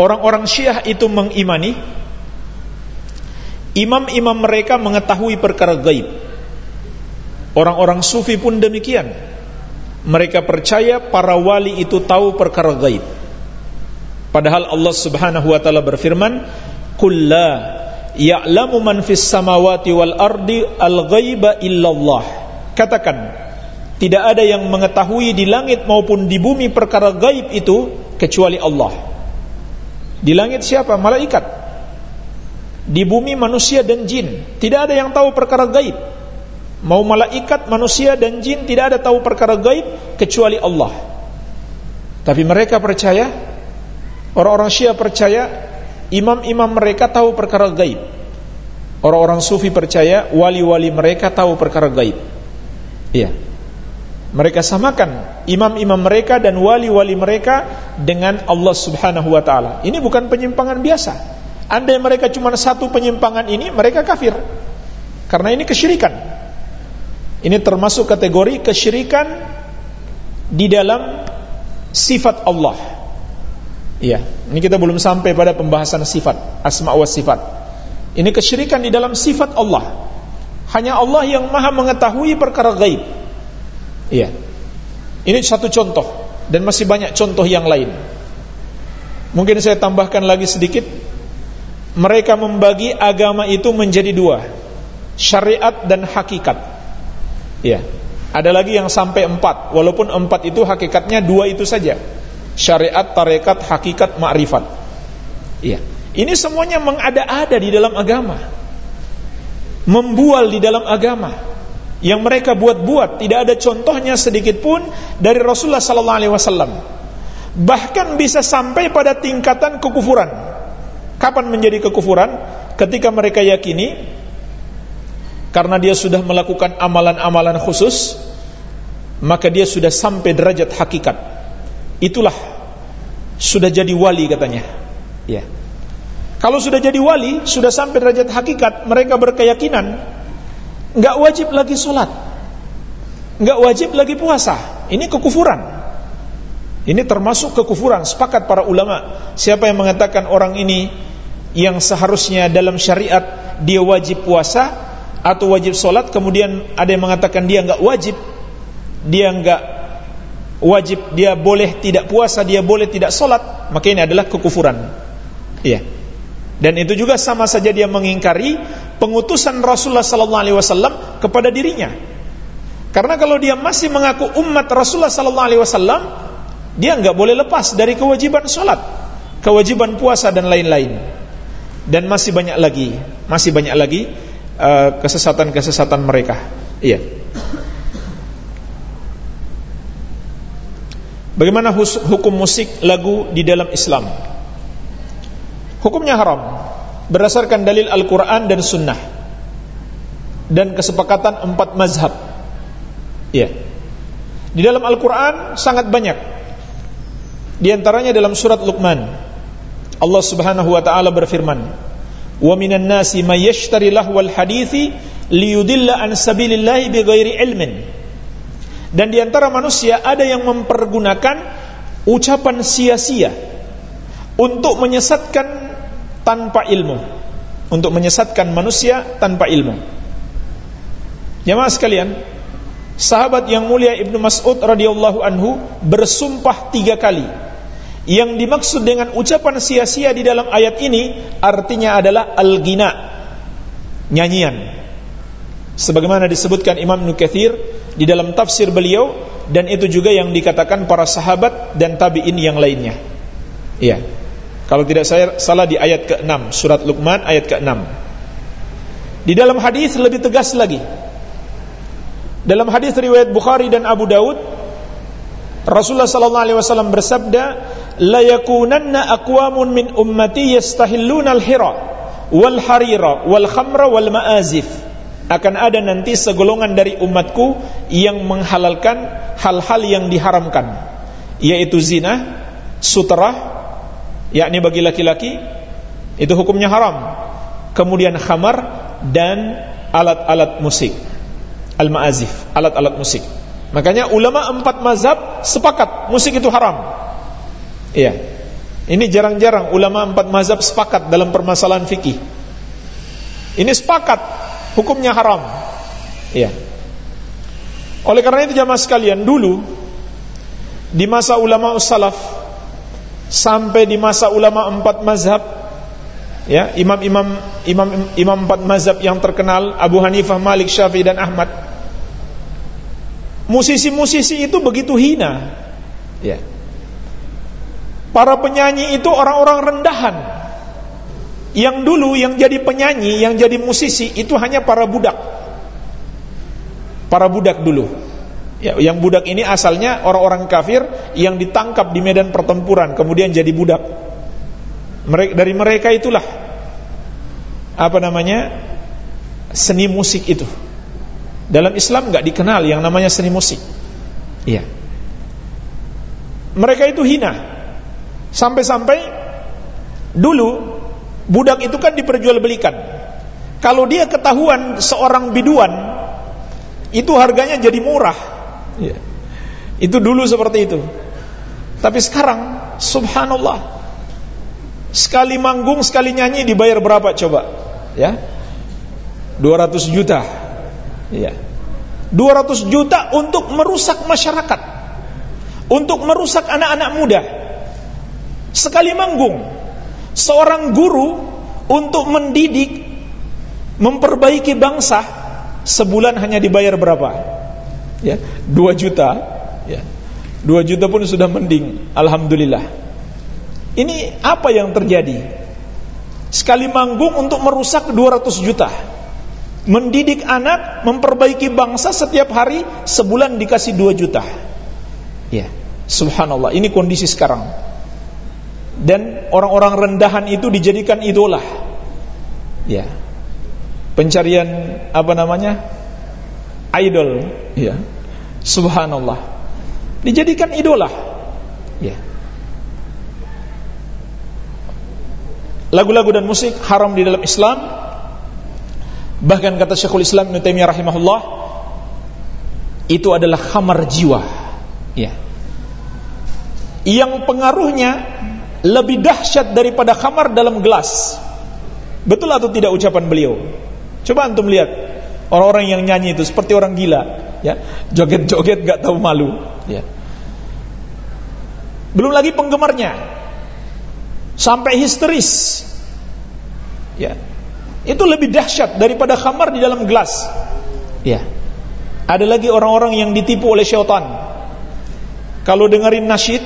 Orang-orang Syiah itu mengimani imam-imam mereka mengetahui perkara gaib. Orang-orang Sufi pun demikian. Mereka percaya para wali itu tahu perkara gaib. Padahal Allah Subhanahu wa taala berfirman, "Qul la ya'lamu man fis samawati wal ardi al-ghaiba illallah." Katakan, tidak ada yang mengetahui di langit maupun di bumi perkara gaib itu kecuali Allah. Di langit siapa? Malaikat. Di bumi manusia dan jin. Tidak ada yang tahu perkara gaib. Mau malaikat, manusia dan jin tidak ada tahu perkara gaib kecuali Allah. Tapi mereka percaya, orang-orang Syiah percaya imam-imam mereka tahu perkara gaib. Orang-orang sufi percaya wali-wali mereka tahu perkara gaib. Iya. Mereka samakan imam-imam mereka dan wali-wali mereka dengan Allah Subhanahu wa taala. Ini bukan penyimpangan biasa. Andai mereka cuma satu penyimpangan ini, mereka kafir. Karena ini kesyirikan. Ini termasuk kategori kesyirikan di dalam sifat Allah. Iya, ini kita belum sampai pada pembahasan sifat, asma wa sifat. Ini kesyirikan di dalam sifat Allah. Hanya Allah yang Maha mengetahui perkara gaib. Iya. Ini satu contoh dan masih banyak contoh yang lain. Mungkin saya tambahkan lagi sedikit. Mereka membagi agama itu menjadi dua, syariat dan hakikat. Iya. Ada lagi yang sampai empat, walaupun empat itu hakikatnya dua itu saja. Syariat, tarekat, hakikat, ma'rifat. Iya. Ini semuanya mengada-ada di dalam agama. Membual di dalam agama yang mereka buat-buat tidak ada contohnya sedikit pun dari Rasulullah wasallam. Bahkan bisa sampai pada tingkatan kekufuran. Kapan menjadi kekufuran? Ketika mereka yakini karena dia sudah melakukan amalan-amalan khusus, maka dia sudah sampai derajat hakikat. Itulah sudah jadi wali katanya. Ya. Kalau sudah jadi wali, sudah sampai derajat hakikat, mereka berkeyakinan nggak wajib lagi sholat, nggak wajib lagi puasa. Ini kekufuran. Ini termasuk kekufuran. Sepakat para ulama. Siapa yang mengatakan orang ini yang seharusnya dalam syariat dia wajib puasa atau wajib sholat, kemudian ada yang mengatakan dia nggak wajib, dia nggak wajib, dia boleh tidak puasa, dia boleh tidak sholat, maka ini adalah kekufuran. Iya. Dan itu juga sama saja dia mengingkari pengutusan Rasulullah sallallahu alaihi wasallam kepada dirinya. Karena kalau dia masih mengaku umat Rasulullah sallallahu alaihi wasallam, dia enggak boleh lepas dari kewajiban salat, kewajiban puasa dan lain-lain. Dan masih banyak lagi, masih banyak lagi uh, kesesatan-kesesatan uh, mereka. Iya. Bagaimana hukum musik lagu di dalam Islam? Hukumnya haram berdasarkan dalil Al-Quran dan Sunnah dan kesepakatan empat mazhab. Ya. Di dalam Al-Quran sangat banyak. Di antaranya dalam surat Luqman. Allah Subhanahu wa taala berfirman, "Wa minan nasi may yashtari lahwal hadithi liyudilla an sabilillahi bighairi ilmin." Dan di antara manusia ada yang mempergunakan ucapan sia-sia untuk menyesatkan tanpa ilmu untuk menyesatkan manusia tanpa ilmu. Jemaah sekalian, sahabat yang mulia Ibnu Mas'ud radhiyallahu anhu bersumpah tiga kali. Yang dimaksud dengan ucapan sia-sia di dalam ayat ini artinya adalah al-gina, nyanyian. Sebagaimana disebutkan Imam Nukathir di dalam tafsir beliau dan itu juga yang dikatakan para sahabat dan tabi'in yang lainnya. Iya. Kalau tidak saya salah di ayat ke-6 surat Luqman ayat ke-6. Di dalam hadis lebih tegas lagi. Dalam hadis riwayat Bukhari dan Abu Daud Rasulullah sallallahu alaihi wasallam bersabda, "La yakunanna aqwamun min ummati yastahilluna al-hira wal harira wal khamra wal ma'azif." Akan ada nanti segolongan dari umatku yang menghalalkan hal-hal yang diharamkan, yaitu zina, sutra, yakni bagi laki-laki itu hukumnya haram. Kemudian khamar dan alat-alat musik. Al-ma'azif, alat-alat musik. Makanya ulama empat mazhab sepakat musik itu haram. Iya. Ini jarang-jarang ulama empat mazhab sepakat dalam permasalahan fikih. Ini sepakat hukumnya haram. Iya. Oleh karena itu jamaah sekalian dulu di masa ulama salaf sampai di masa ulama empat mazhab ya imam-imam imam imam empat mazhab yang terkenal Abu Hanifah, Malik, Syafi'i dan Ahmad musisi-musisi itu begitu hina ya para penyanyi itu orang-orang rendahan. Yang dulu yang jadi penyanyi yang jadi musisi itu hanya para budak. Para budak dulu. Ya, yang budak ini asalnya orang-orang kafir yang ditangkap di medan pertempuran kemudian jadi budak. mereka, dari mereka itulah apa namanya seni musik itu. Dalam Islam nggak dikenal yang namanya seni musik. Iya. Mereka itu hina sampai-sampai dulu budak itu kan diperjualbelikan kalau dia ketahuan seorang biduan itu harganya jadi murah iya. itu dulu seperti itu tapi sekarang subhanallah Sekali manggung, sekali nyanyi dibayar berapa coba? Ya. 200 juta. Ya. 200 juta untuk merusak masyarakat. Untuk merusak anak-anak muda. Sekali manggung. Seorang guru untuk mendidik memperbaiki bangsa sebulan hanya dibayar berapa? Ya, 2 juta. Ya. 2 juta pun sudah mending. Alhamdulillah. Ini apa yang terjadi? Sekali manggung untuk merusak 200 juta. Mendidik anak, memperbaiki bangsa setiap hari sebulan dikasih 2 juta. Ya, subhanallah, ini kondisi sekarang. Dan orang-orang rendahan itu dijadikan idola. Ya. Pencarian apa namanya? Idol, ya. Subhanallah. Dijadikan idola. Ya. lagu-lagu dan musik haram di dalam Islam bahkan kata Syekhul Islam Ibnu Taimiyah rahimahullah itu adalah khamar jiwa ya yang pengaruhnya lebih dahsyat daripada khamar dalam gelas betul atau tidak ucapan beliau coba antum lihat orang-orang yang nyanyi itu seperti orang gila ya joget-joget gak tahu malu ya belum lagi penggemarnya sampai histeris. Ya. Itu lebih dahsyat daripada khamar di dalam gelas. Ya. Ada lagi orang-orang yang ditipu oleh syaitan. Kalau dengerin nasyid,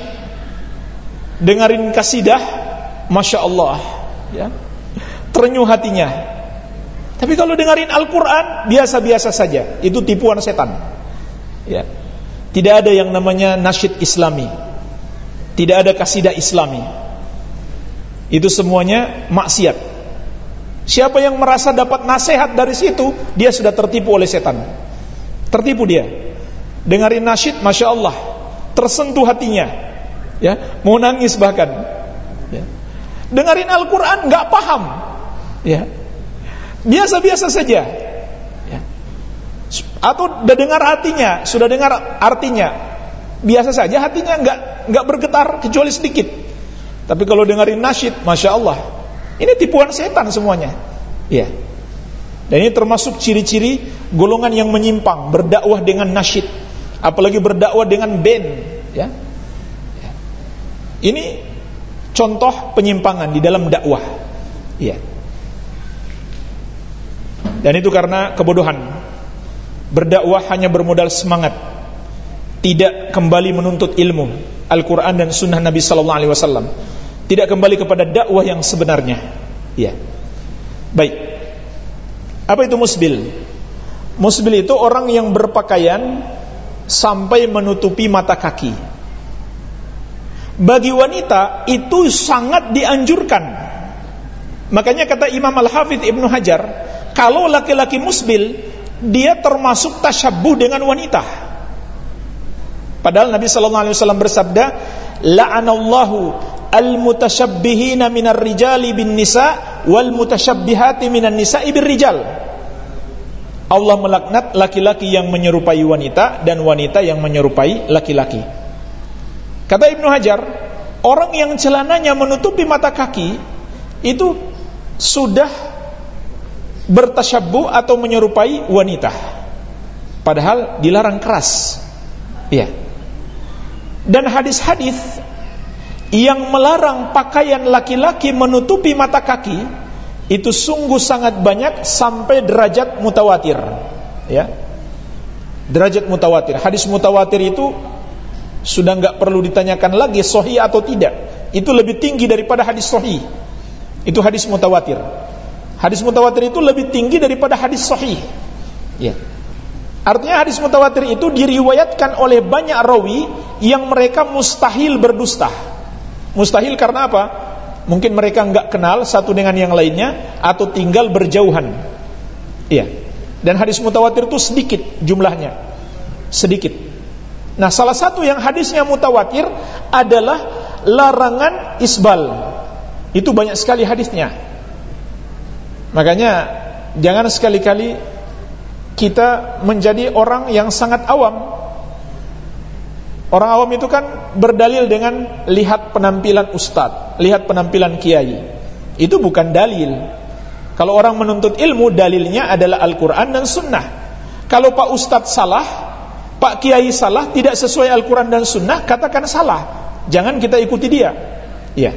dengerin kasidah, masya Allah, ya, terenyuh hatinya. Tapi kalau dengerin Al-Quran, biasa-biasa saja. Itu tipuan setan. Ya. Tidak ada yang namanya nasyid Islami. Tidak ada kasidah Islami. Itu semuanya maksiat. Siapa yang merasa dapat nasihat dari situ, dia sudah tertipu oleh setan. Tertipu dia. Dengarin nasyid, masya Allah, tersentuh hatinya, ya, mau nangis bahkan. Ya. Dengarin Al-Quran, nggak paham, ya, biasa-biasa saja. Ya. Atau udah dengar artinya, sudah dengar artinya, biasa saja hatinya nggak nggak bergetar kecuali sedikit. Tapi kalau dengerin nasyid, masya Allah, ini tipuan setan semuanya. Ya. Dan ini termasuk ciri-ciri golongan yang menyimpang berdakwah dengan nasyid, apalagi berdakwah dengan band. Ya. Ini contoh penyimpangan di dalam dakwah. Ya. Dan itu karena kebodohan. Berdakwah hanya bermodal semangat, tidak kembali menuntut ilmu Al-Quran dan Sunnah Nabi Sallallahu Alaihi Wasallam tidak kembali kepada dakwah yang sebenarnya. Ya. Baik. Apa itu musbil? Musbil itu orang yang berpakaian sampai menutupi mata kaki. Bagi wanita itu sangat dianjurkan. Makanya kata Imam Al-Hafidh Ibnu Hajar, kalau laki-laki musbil dia termasuk tasyabbuh dengan wanita. Padahal Nabi sallallahu alaihi wasallam bersabda, "La'anallahu al-mutasyabbihina minar rijali bin nisa wal mutasyabbihati minan nisa'i bir rijal. Allah melaknat laki-laki yang menyerupai wanita dan wanita yang menyerupai laki-laki. Kata Ibnu Hajar, orang yang celananya menutupi mata kaki itu sudah bertasyabbuh atau menyerupai wanita. Padahal dilarang keras. Iya. Dan hadis-hadis yang melarang pakaian laki-laki menutupi mata kaki itu sungguh sangat banyak sampai derajat mutawatir ya derajat mutawatir hadis mutawatir itu sudah nggak perlu ditanyakan lagi sahih atau tidak itu lebih tinggi daripada hadis sahih itu hadis mutawatir hadis mutawatir itu lebih tinggi daripada hadis sahih ya artinya hadis mutawatir itu diriwayatkan oleh banyak rawi yang mereka mustahil berdusta Mustahil karena apa? Mungkin mereka enggak kenal satu dengan yang lainnya atau tinggal berjauhan. Iya. Dan hadis mutawatir itu sedikit jumlahnya. Sedikit. Nah, salah satu yang hadisnya mutawatir adalah larangan isbal. Itu banyak sekali hadisnya. Makanya jangan sekali-kali kita menjadi orang yang sangat awam Orang awam itu kan berdalil dengan lihat penampilan ustadz, lihat penampilan kiai. Itu bukan dalil. Kalau orang menuntut ilmu, dalilnya adalah Al-Quran dan Sunnah. Kalau Pak Ustadz salah, Pak Kiai salah, tidak sesuai Al-Quran dan Sunnah, katakan salah. Jangan kita ikuti dia. Ya.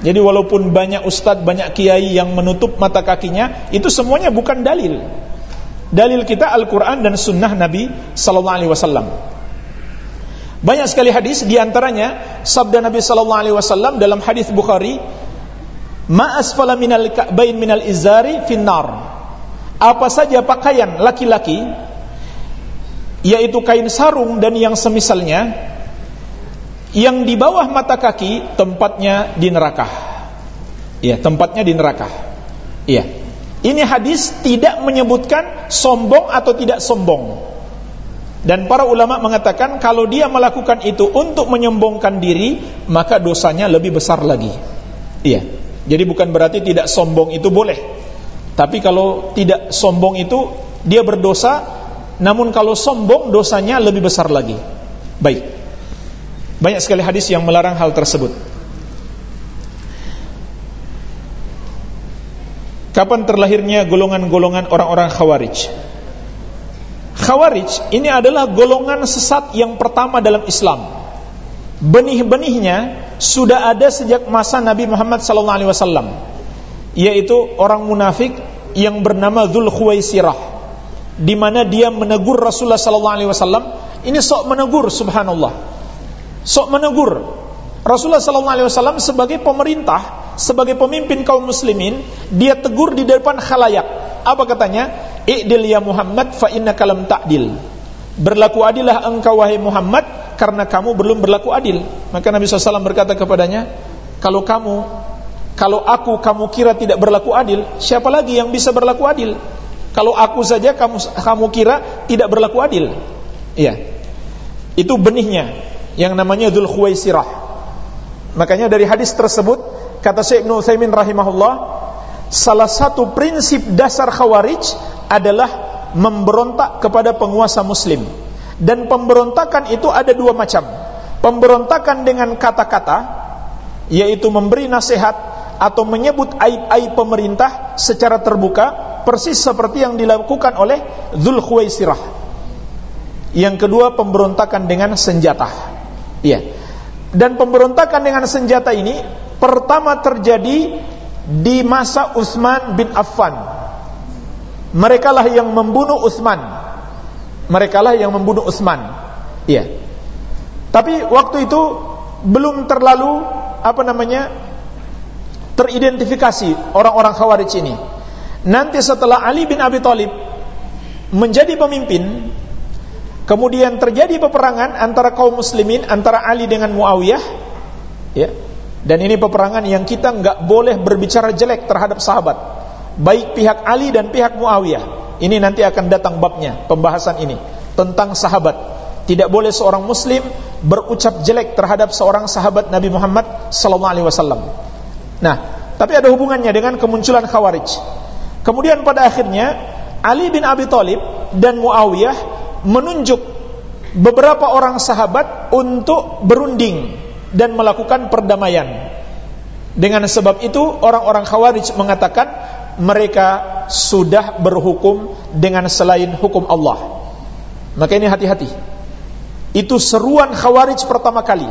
Jadi walaupun banyak ustadz, banyak kiai yang menutup mata kakinya, itu semuanya bukan dalil. Dalil kita Al-Quran dan Sunnah Nabi Sallallahu Alaihi Wasallam. Banyak sekali hadis di antaranya sabda Nabi sallallahu alaihi wasallam dalam hadis Bukhari, "Ma asfala minal ka'bain minal izari finnar." Apa saja pakaian laki-laki yaitu kain sarung dan yang semisalnya yang di bawah mata kaki tempatnya di neraka. Ya, tempatnya di neraka. Iya. Ini hadis tidak menyebutkan sombong atau tidak sombong. Dan para ulama mengatakan kalau dia melakukan itu untuk menyombongkan diri, maka dosanya lebih besar lagi. Iya. Jadi bukan berarti tidak sombong itu boleh. Tapi kalau tidak sombong itu dia berdosa, namun kalau sombong dosanya lebih besar lagi. Baik. Banyak sekali hadis yang melarang hal tersebut. Kapan terlahirnya golongan-golongan orang-orang Khawarij? Khawarij ini adalah golongan sesat yang pertama dalam Islam. Benih-benihnya sudah ada sejak masa Nabi Muhammad SAW, yaitu orang munafik yang bernama Dzul Khuwaisirah, di mana dia menegur Rasulullah SAW. Ini sok menegur, subhanallah, sok menegur. Rasulullah SAW sebagai pemerintah, sebagai pemimpin kaum muslimin, dia tegur di depan khalayak. Apa katanya? I'dil ya Muhammad fa innaka lam ta'dil. Berlaku adillah engkau wahai Muhammad karena kamu belum berlaku adil. Maka Nabi SAW berkata kepadanya, kalau kamu, kalau aku kamu kira tidak berlaku adil, siapa lagi yang bisa berlaku adil? Kalau aku saja kamu kamu kira tidak berlaku adil. Iya. Itu benihnya yang namanya Dzul Khuwaisirah. Makanya dari hadis tersebut kata Syekh Ibnu Utsaimin rahimahullah, salah satu prinsip dasar Khawarij adalah memberontak kepada penguasa muslim dan pemberontakan itu ada dua macam pemberontakan dengan kata-kata yaitu memberi nasihat atau menyebut aib-aib pemerintah secara terbuka persis seperti yang dilakukan oleh Dzul Khuwaisirah yang kedua pemberontakan dengan senjata iya dan pemberontakan dengan senjata ini pertama terjadi di masa Utsman bin Affan mereka lah yang membunuh Utsman. Mereka lah yang membunuh Utsman. Iya. Tapi waktu itu belum terlalu apa namanya teridentifikasi orang-orang Khawarij ini. Nanti setelah Ali bin Abi Thalib menjadi pemimpin, kemudian terjadi peperangan antara kaum muslimin antara Ali dengan Muawiyah, ya. Dan ini peperangan yang kita nggak boleh berbicara jelek terhadap sahabat baik pihak Ali dan pihak Muawiyah. Ini nanti akan datang babnya pembahasan ini tentang sahabat. Tidak boleh seorang muslim berucap jelek terhadap seorang sahabat Nabi Muhammad sallallahu alaihi wasallam. Nah, tapi ada hubungannya dengan kemunculan Khawarij. Kemudian pada akhirnya Ali bin Abi Thalib dan Muawiyah menunjuk beberapa orang sahabat untuk berunding dan melakukan perdamaian. Dengan sebab itu orang-orang Khawarij mengatakan mereka sudah berhukum dengan selain hukum Allah. Maka ini hati-hati. Itu seruan Khawarij pertama kali.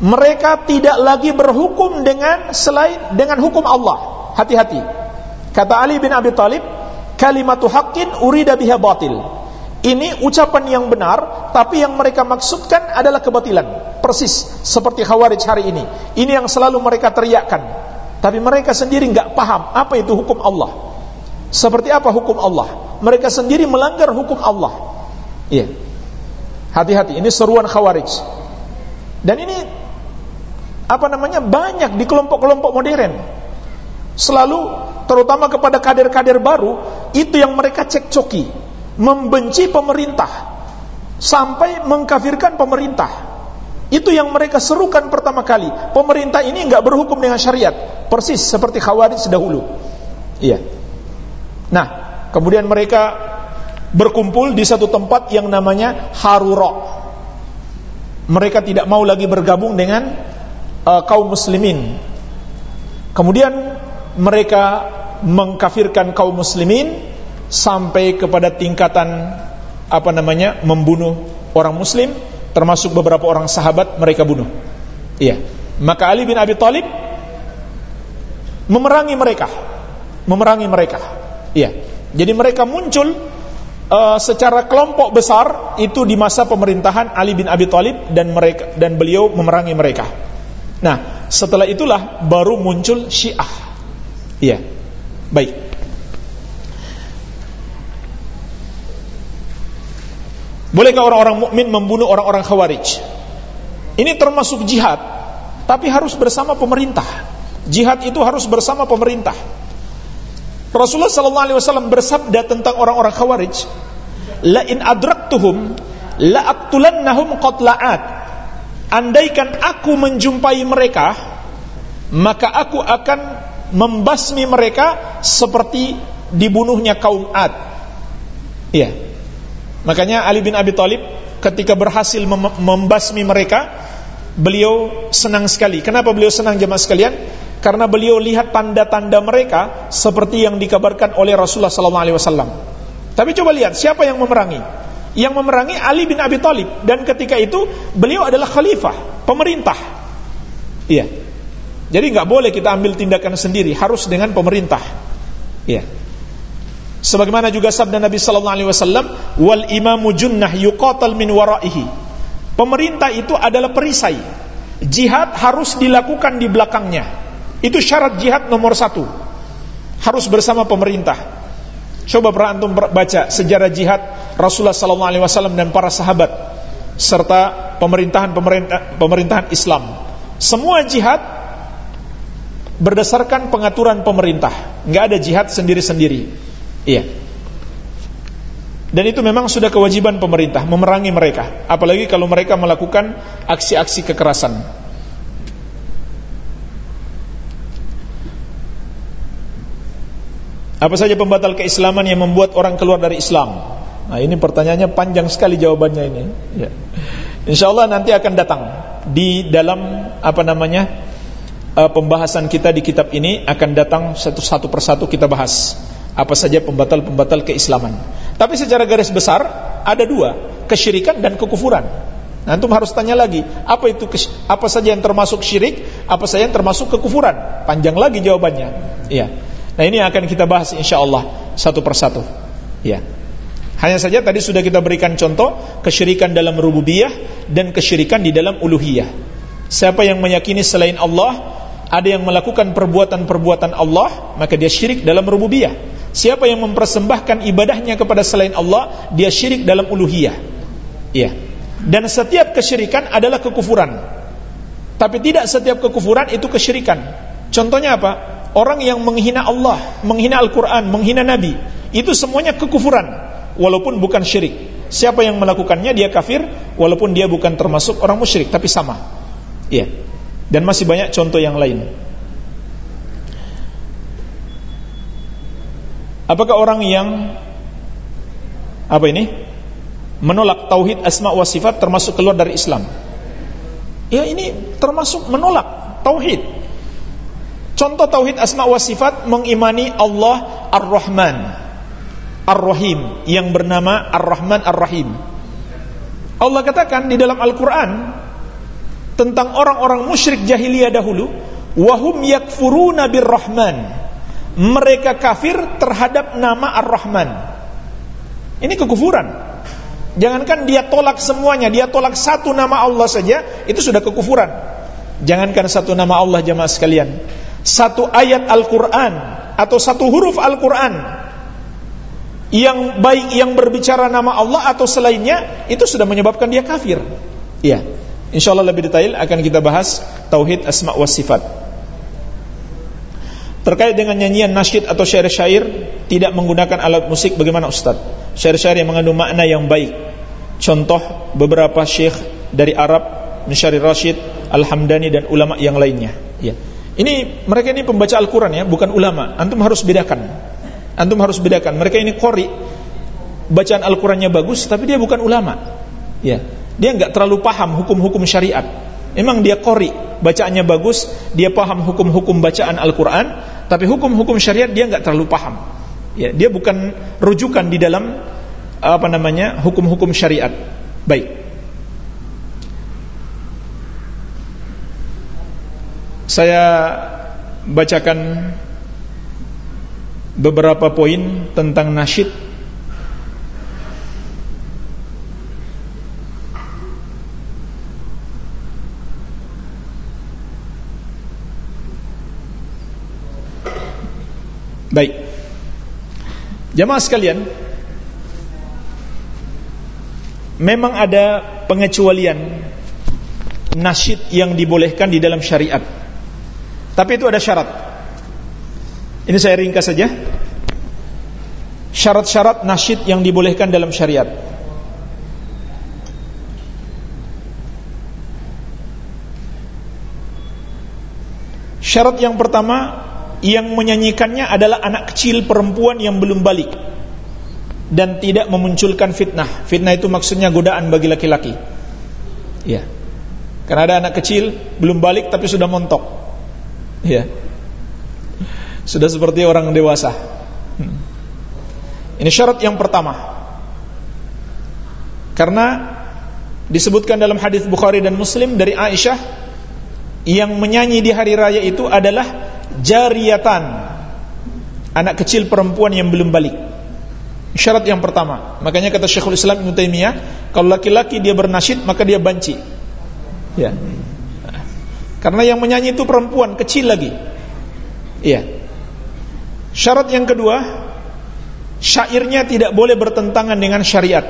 Mereka tidak lagi berhukum dengan selain dengan hukum Allah. Hati-hati. Kata Ali bin Abi Thalib, kalimatu haqqin urida biha batil. Ini ucapan yang benar, tapi yang mereka maksudkan adalah kebatilan. Persis seperti Khawarij hari ini. Ini yang selalu mereka teriakkan tapi mereka sendiri nggak paham apa itu hukum Allah. Seperti apa hukum Allah? Mereka sendiri melanggar hukum Allah. Iya. Hati-hati, ini seruan Khawarij. Dan ini apa namanya banyak di kelompok-kelompok modern. Selalu terutama kepada kader-kader baru itu yang mereka cekcoki, membenci pemerintah sampai mengkafirkan pemerintah. Itu yang mereka serukan pertama kali. Pemerintah ini enggak berhukum dengan syariat, persis seperti Khawarij dahulu. Iya. Nah, kemudian mereka berkumpul di satu tempat yang namanya Harura. Mereka tidak mau lagi bergabung dengan uh, kaum muslimin. Kemudian mereka mengkafirkan kaum muslimin sampai kepada tingkatan apa namanya membunuh orang muslim termasuk beberapa orang sahabat mereka bunuh. Iya. Maka Ali bin Abi Thalib memerangi mereka. Memerangi mereka. Iya. Jadi mereka muncul uh, secara kelompok besar itu di masa pemerintahan Ali bin Abi Thalib dan mereka dan beliau memerangi mereka. Nah, setelah itulah baru muncul Syiah. Iya. Baik. Bolehkah orang-orang mukmin membunuh orang-orang Khawarij? Ini termasuk jihad, tapi harus bersama pemerintah. Jihad itu harus bersama pemerintah. Rasulullah sallallahu alaihi wasallam bersabda tentang orang-orang Khawarij, "La in adraktuhum la aqtulannahum qatla'at." andaikan aku menjumpai mereka maka aku akan membasmi mereka seperti dibunuhnya kaum Ad. Iya. Makanya Ali bin Abi Thalib ketika berhasil mem membasmi mereka beliau senang sekali. Kenapa beliau senang jemaah sekalian? Karena beliau lihat tanda-tanda mereka seperti yang dikabarkan oleh Rasulullah SAW tapi coba lihat siapa yang memerangi? Yang memerangi Ali bin Abi Thalib. Dan ketika itu beliau adalah khalifah, pemerintah. Iya. Jadi nggak boleh kita ambil tindakan sendiri, harus dengan pemerintah. Iya. Sebagaimana juga sabda Nabi sallallahu alaihi wasallam, "Wal imamu junnah yuqatal min waraihi." Pemerintah itu adalah perisai. Jihad harus dilakukan di belakangnya. Itu syarat jihad nomor satu. Harus bersama pemerintah. Coba pernah antum baca sejarah jihad Rasulullah sallallahu alaihi wasallam dan para sahabat serta pemerintahan pemerintah, pemerintahan Islam. Semua jihad berdasarkan pengaturan pemerintah. Enggak ada jihad sendiri-sendiri. Iya. Dan itu memang sudah kewajiban pemerintah memerangi mereka, apalagi kalau mereka melakukan aksi-aksi kekerasan. Apa saja pembatal keislaman yang membuat orang keluar dari Islam? Nah ini pertanyaannya panjang sekali jawabannya ini. Ya. Insya Allah nanti akan datang di dalam apa namanya uh, pembahasan kita di kitab ini akan datang satu-satu persatu kita bahas apa saja pembatal-pembatal keislaman. Tapi secara garis besar ada dua, kesyirikan dan kekufuran. Antum harus tanya lagi, apa itu apa saja yang termasuk syirik, apa saja yang termasuk kekufuran? Panjang lagi jawabannya. Iya. Nah ini akan kita bahas insya Allah satu persatu. Ya. Hanya saja tadi sudah kita berikan contoh kesyirikan dalam rububiyah dan kesyirikan di dalam uluhiyah. Siapa yang meyakini selain Allah ada yang melakukan perbuatan-perbuatan Allah, maka dia syirik dalam rububiyah. Siapa yang mempersembahkan ibadahnya kepada selain Allah, dia syirik dalam uluhiyah. Iya. Dan setiap kesyirikan adalah kekufuran. Tapi tidak setiap kekufuran itu kesyirikan. Contohnya apa? Orang yang menghina Allah, menghina Al-Quran, menghina Nabi Itu semuanya kekufuran Walaupun bukan syirik Siapa yang melakukannya dia kafir Walaupun dia bukan termasuk orang musyrik Tapi sama Iya Dan masih banyak contoh yang lain. Apakah orang yang Apa ini? Menolak tauhid asma wa sifat Termasuk keluar dari Islam? Ya ini termasuk menolak Tauhid. Contoh tauhid asma wa sifat mengimani Allah Ar-Rahman, Ar-Rahim yang bernama Ar-Rahman Ar-Rahim. Allah katakan di dalam Al-Qur'an tentang orang-orang musyrik jahiliyah dahulu, wahum yakfuruna birrahman. Mereka kafir terhadap nama Ar-Rahman. Ini kekufuran. Jangankan dia tolak semuanya, dia tolak satu nama Allah saja, itu sudah kekufuran. Jangankan satu nama Allah jemaah sekalian satu ayat Al-Quran atau satu huruf Al-Quran yang baik yang berbicara nama Allah atau selainnya itu sudah menyebabkan dia kafir. Iya. Insyaallah lebih detail akan kita bahas tauhid asma wa sifat. Terkait dengan nyanyian nasyid atau syair-syair tidak menggunakan alat musik bagaimana Ustaz? Syair-syair yang mengandung makna yang baik. Contoh beberapa syekh dari Arab, Musyari Rashid, Al-Hamdani dan ulama yang lainnya. Ya. Ini mereka ini pembaca Al-Qur'an ya, bukan ulama. Antum harus bedakan. Antum harus bedakan. Mereka ini qori. Bacaan Al-Qur'annya bagus tapi dia bukan ulama. Ya. Dia enggak terlalu paham hukum-hukum syariat. Memang dia qori, bacaannya bagus, dia paham hukum-hukum bacaan Al-Qur'an, tapi hukum-hukum syariat dia nggak terlalu paham. Ya, dia bukan rujukan di dalam apa namanya hukum-hukum syariat. Baik. Saya bacakan beberapa poin tentang nasyid Baik. Jamaah sekalian, memang ada pengecualian nasyid yang dibolehkan di dalam syariat. Tapi itu ada syarat. Ini saya ringkas saja. Syarat-syarat nasyid yang dibolehkan dalam syariat. Syarat yang pertama yang menyanyikannya adalah anak kecil perempuan yang belum balik dan tidak memunculkan fitnah. Fitnah itu maksudnya godaan bagi laki-laki. Ya. Karena ada anak kecil belum balik tapi sudah montok. Ya. Sudah seperti orang dewasa. Hmm. Ini syarat yang pertama. Karena disebutkan dalam hadis Bukhari dan Muslim dari Aisyah yang menyanyi di hari raya itu adalah jariyatan. Anak kecil perempuan yang belum balik. Syarat yang pertama. Makanya kata Syekhul Islam Ibn Taimiyah kalau laki-laki dia bernasyid maka dia banci. Ya. Karena yang menyanyi itu perempuan kecil lagi. Iya syarat yang kedua syairnya tidak boleh bertentangan dengan syariat.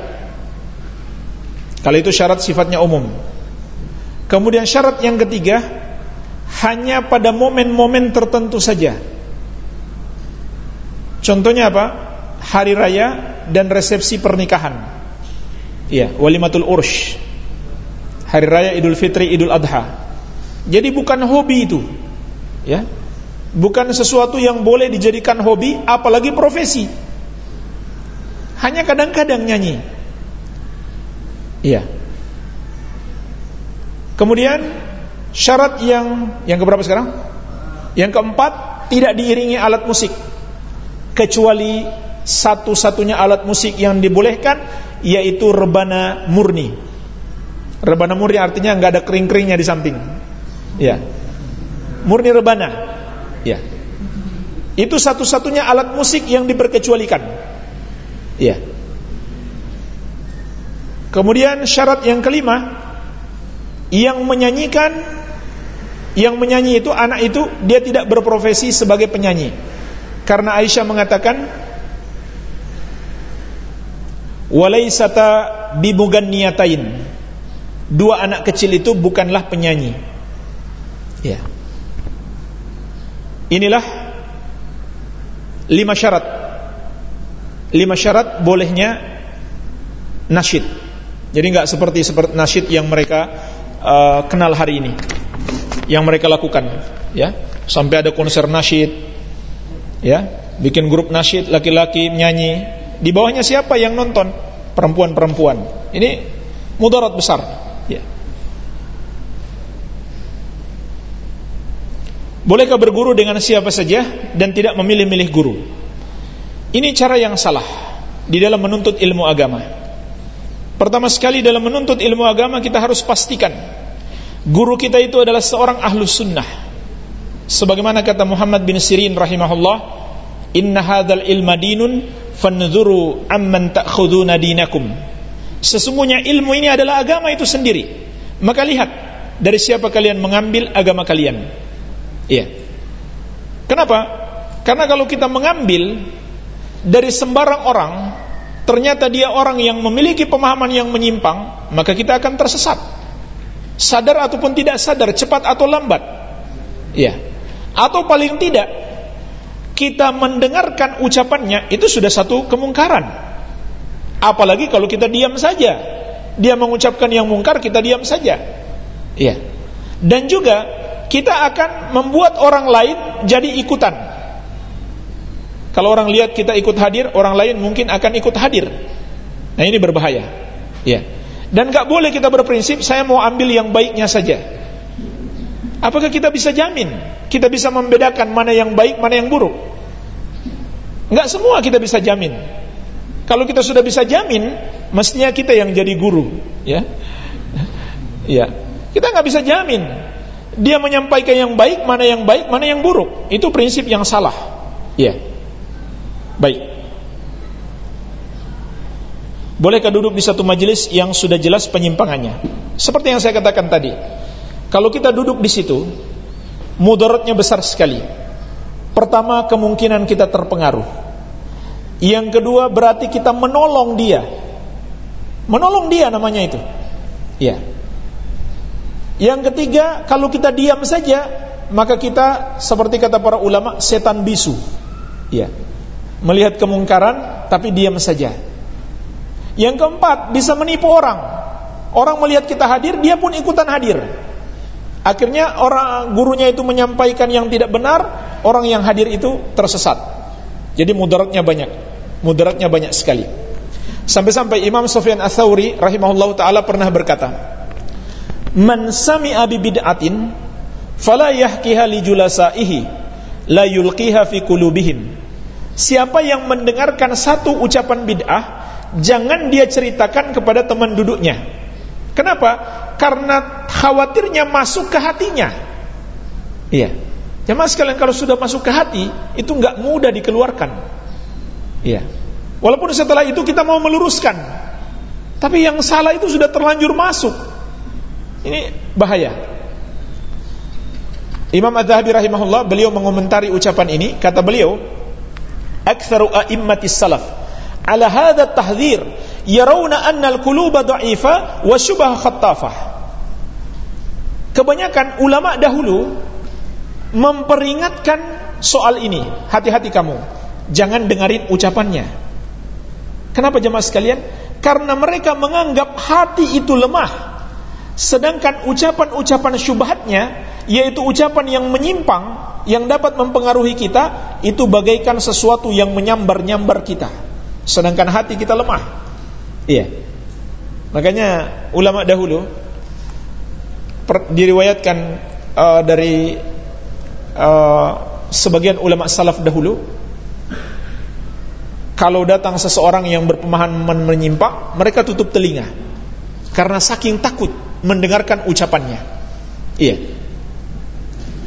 Kalau itu syarat sifatnya umum. Kemudian syarat yang ketiga hanya pada momen-momen tertentu saja. Contohnya apa? Hari raya dan resepsi pernikahan. Iya, walimatul ursh. Hari raya Idul Fitri, Idul Adha. Jadi bukan hobi itu. Ya. Bukan sesuatu yang boleh dijadikan hobi apalagi profesi. Hanya kadang-kadang nyanyi. Iya. Kemudian Syarat yang yang keberapa sekarang? Yang keempat, tidak diiringi alat musik. Kecuali satu-satunya alat musik yang dibolehkan yaitu rebana murni. Rebana murni artinya nggak ada kering-keringnya di samping. Ya. Murni rebana. Ya. Itu satu-satunya alat musik yang diperkecualikan. Ya. Kemudian syarat yang kelima yang menyanyikan yang menyanyi itu anak itu dia tidak berprofesi sebagai penyanyi. Karena Aisyah mengatakan walaisata bimuganniyatain. Dua anak kecil itu bukanlah penyanyi. Ya. Inilah lima syarat. Lima syarat bolehnya nasyid. Jadi enggak seperti seperti nasyid yang mereka uh, kenal hari ini yang mereka lakukan ya. Sampai ada konser nasyid ya. Bikin grup nasyid laki-laki menyanyi di bawahnya siapa yang nonton? Perempuan-perempuan. Ini mudarat besar ya. Bolehkah berguru dengan siapa saja dan tidak memilih-milih guru? Ini cara yang salah di dalam menuntut ilmu agama. Pertama sekali dalam menuntut ilmu agama kita harus pastikan Guru kita itu adalah seorang ahlus sunnah. Sebagaimana kata Muhammad bin Sirin rahimahullah Inna hadal ilma dinun Fanzuru amman ta'khuduna dinakum. Sesungguhnya ilmu ini adalah agama itu sendiri. Maka lihat Dari siapa kalian mengambil agama kalian? Iya. Kenapa? Karena kalau kita mengambil Dari sembarang orang Ternyata dia orang yang memiliki pemahaman yang menyimpang Maka kita akan tersesat Sadar ataupun tidak sadar, cepat atau lambat. Ya. Atau paling tidak kita mendengarkan ucapannya itu sudah satu kemungkaran. Apalagi kalau kita diam saja. Dia mengucapkan yang mungkar, kita diam saja. Iya. Dan juga kita akan membuat orang lain jadi ikutan. Kalau orang lihat kita ikut hadir, orang lain mungkin akan ikut hadir. Nah ini berbahaya. Ya. Dan gak boleh kita berprinsip saya mau ambil yang baiknya saja. Apakah kita bisa jamin? Kita bisa membedakan mana yang baik, mana yang buruk? Enggak semua kita bisa jamin. Kalau kita sudah bisa jamin, mestinya kita yang jadi guru, ya. Ya. Kita nggak bisa jamin. Dia menyampaikan yang baik, mana yang baik, mana yang buruk. Itu prinsip yang salah. Ya. Baik. Bolehkah duduk di satu majelis yang sudah jelas penyimpangannya? Seperti yang saya katakan tadi. Kalau kita duduk di situ, mudaratnya besar sekali. Pertama, kemungkinan kita terpengaruh. Yang kedua, berarti kita menolong dia. Menolong dia namanya itu. Ya. Yang ketiga, kalau kita diam saja, maka kita seperti kata para ulama, setan bisu. Ya. Melihat kemungkaran tapi diam saja. Yang keempat, bisa menipu orang. Orang melihat kita hadir, dia pun ikutan hadir. Akhirnya orang gurunya itu menyampaikan yang tidak benar, orang yang hadir itu tersesat. Jadi mudaratnya banyak. Mudaratnya banyak sekali. Sampai-sampai Imam Sufyan Ats-Tsauri rahimahullahu taala pernah berkata, "Man sami'a bi bid'atin fala yahkiha li julasaihi la yulqiha fi qulubihim." Siapa yang mendengarkan satu ucapan bid'ah jangan dia ceritakan kepada teman duduknya. Kenapa? Karena khawatirnya masuk ke hatinya. Iya. Jemaah sekalian kalau sudah masuk ke hati itu nggak mudah dikeluarkan. Iya. Walaupun setelah itu kita mau meluruskan, tapi yang salah itu sudah terlanjur masuk. Ini bahaya. Imam Az-Zahabi rahimahullah beliau mengomentari ucapan ini, kata beliau, "Aktsaru a'immatis salaf hadha tahdhir yarawna anna al-quluba dha'ifa wa syubah khattafah. Kebanyakan ulama dahulu memperingatkan soal ini. Hati-hati kamu. Jangan dengarin ucapannya. Kenapa jemaah sekalian? Karena mereka menganggap hati itu lemah. Sedangkan ucapan-ucapan syubhatnya yaitu ucapan yang menyimpang yang dapat mempengaruhi kita itu bagaikan sesuatu yang menyambar-nyambar kita sedangkan hati kita lemah. Iya. Makanya ulama dahulu per, diriwayatkan uh, dari uh, sebagian ulama salaf dahulu kalau datang seseorang yang berpemahaman menyimpang, mereka tutup telinga karena saking takut mendengarkan ucapannya. Iya.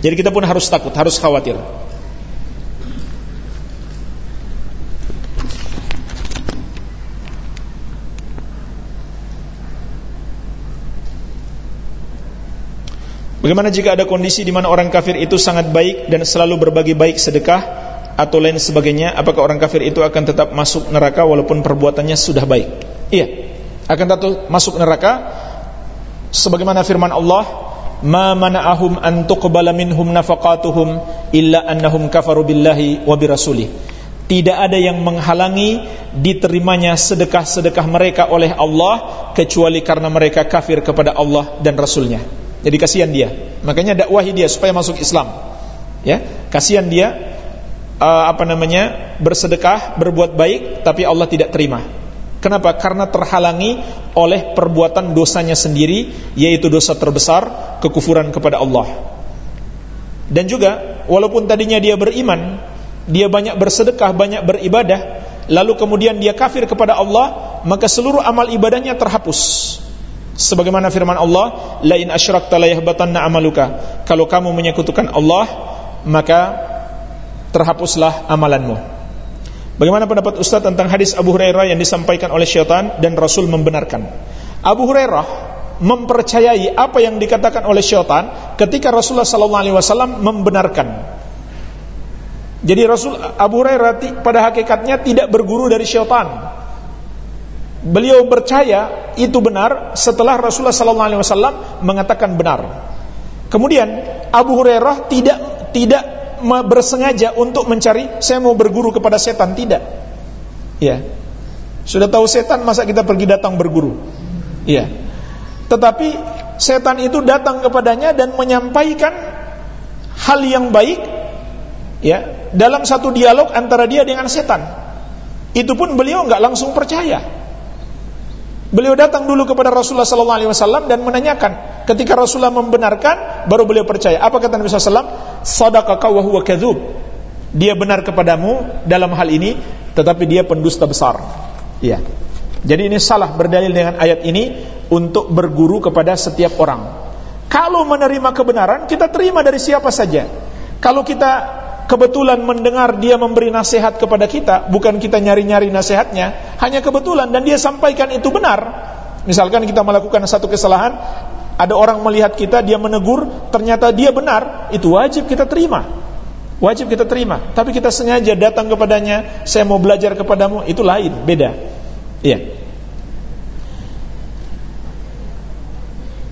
Jadi kita pun harus takut, harus khawatir. Bagaimana jika ada kondisi di mana orang kafir itu sangat baik dan selalu berbagi baik sedekah atau lain sebagainya, apakah orang kafir itu akan tetap masuk neraka walaupun perbuatannya sudah baik? Iya, akan tetap masuk neraka sebagaimana firman Allah, "Ma mana'ahum an tuqbala minhum nafaqatuhum illa annahum kafaru billahi wa birasulih." Tidak ada yang menghalangi diterimanya sedekah-sedekah mereka oleh Allah kecuali karena mereka kafir kepada Allah dan Rasulnya. Jadi kasihan dia. Makanya dakwahi dia supaya masuk Islam. Ya, kasihan dia uh, apa namanya? bersedekah, berbuat baik tapi Allah tidak terima. Kenapa? Karena terhalangi oleh perbuatan dosanya sendiri yaitu dosa terbesar kekufuran kepada Allah. Dan juga walaupun tadinya dia beriman, dia banyak bersedekah, banyak beribadah, lalu kemudian dia kafir kepada Allah, maka seluruh amal ibadahnya terhapus sebagaimana firman Allah la in asyrakta la yahbatanna amaluka. Kalau kamu menyekutukan Allah maka terhapuslah amalanmu. Bagaimana pendapat Ustaz tentang hadis Abu Hurairah yang disampaikan oleh syaitan dan Rasul membenarkan? Abu Hurairah mempercayai apa yang dikatakan oleh syaitan ketika Rasulullah sallallahu alaihi wasallam membenarkan. Jadi Rasul Abu Hurairah pada hakikatnya tidak berguru dari syaitan beliau percaya itu benar setelah Rasulullah sallallahu alaihi wasallam mengatakan benar. Kemudian Abu Hurairah tidak tidak bersengaja untuk mencari saya mau berguru kepada setan tidak. Ya. Sudah tahu setan masa kita pergi datang berguru? Iya. Tetapi setan itu datang kepadanya dan menyampaikan hal yang baik ya dalam satu dialog antara dia dengan setan. Itu pun beliau nggak langsung percaya. Beliau datang dulu kepada Rasulullah sallallahu alaihi wasallam dan menanyakan. Ketika Rasulullah membenarkan, baru beliau percaya. Apa kata Nabi sallallahu Sadaqaka wa huwa kadzub. Dia benar kepadamu dalam hal ini, tetapi dia pendusta besar. Iya. Jadi ini salah berdalil dengan ayat ini untuk berguru kepada setiap orang. Kalau menerima kebenaran, kita terima dari siapa saja. Kalau kita kebetulan mendengar dia memberi nasihat kepada kita, bukan kita nyari-nyari nasihatnya, hanya kebetulan dan dia sampaikan itu benar. Misalkan kita melakukan satu kesalahan, ada orang melihat kita, dia menegur, ternyata dia benar, itu wajib kita terima. Wajib kita terima. Tapi kita sengaja datang kepadanya, saya mau belajar kepadamu, itu lain, beda. Iya.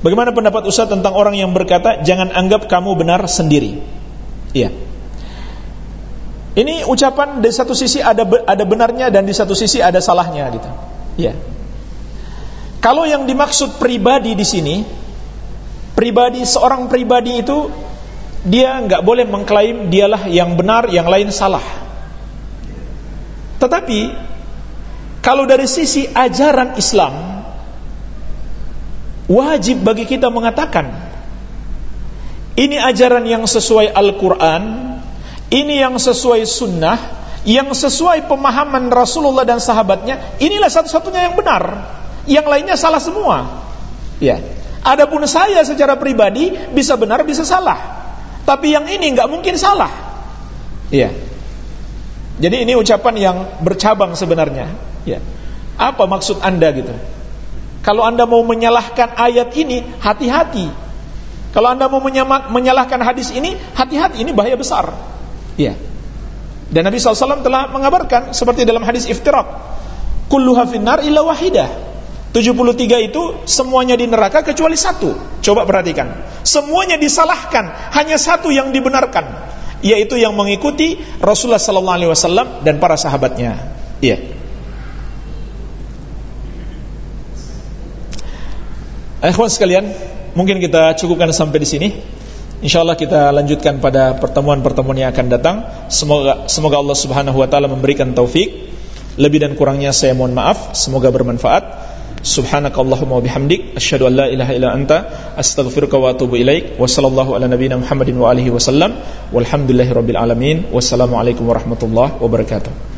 Bagaimana pendapat Ustaz tentang orang yang berkata jangan anggap kamu benar sendiri? Iya. Ini ucapan di satu sisi ada ada benarnya dan di satu sisi ada salahnya gitu. Ya. Kalau yang dimaksud pribadi di sini, pribadi seorang pribadi itu dia nggak boleh mengklaim dialah yang benar, yang lain salah. Tetapi kalau dari sisi ajaran Islam wajib bagi kita mengatakan ini ajaran yang sesuai Al-Qur'an ini yang sesuai sunnah, yang sesuai pemahaman Rasulullah dan sahabatnya, inilah satu-satunya yang benar. Yang lainnya salah semua. Ya. Adapun saya secara pribadi bisa benar bisa salah. Tapi yang ini nggak mungkin salah. Ya. Jadi ini ucapan yang bercabang sebenarnya. Ya. Apa maksud Anda gitu? Kalau Anda mau menyalahkan ayat ini, hati-hati. Kalau Anda mau menyalahkan hadis ini, hati-hati, ini bahaya besar. Ya. Dan Nabi SAW telah mengabarkan seperti dalam hadis iftirak. Kulluha finnar illa wahidah. 73 itu semuanya di neraka kecuali satu. Coba perhatikan. Semuanya disalahkan, hanya satu yang dibenarkan, yaitu yang mengikuti Rasulullah sallallahu alaihi wasallam dan para sahabatnya. Iya. Ikhwan sekalian, mungkin kita cukupkan sampai di sini. InsyaAllah kita lanjutkan pada pertemuan-pertemuan yang akan datang. Semoga semoga Allah subhanahu wa ta'ala memberikan taufik. Lebih dan kurangnya saya mohon maaf. Semoga bermanfaat. Subhanakallahumma bihamdik. Asyhadu an la ilaha illa anta. Astaghfiruka wa atubu ilaik. Wa ala nabina Muhammadin wa alihi wa sallam Walhamdulillahi rabbil alamin. Wassalamualaikum warahmatullahi wabarakatuh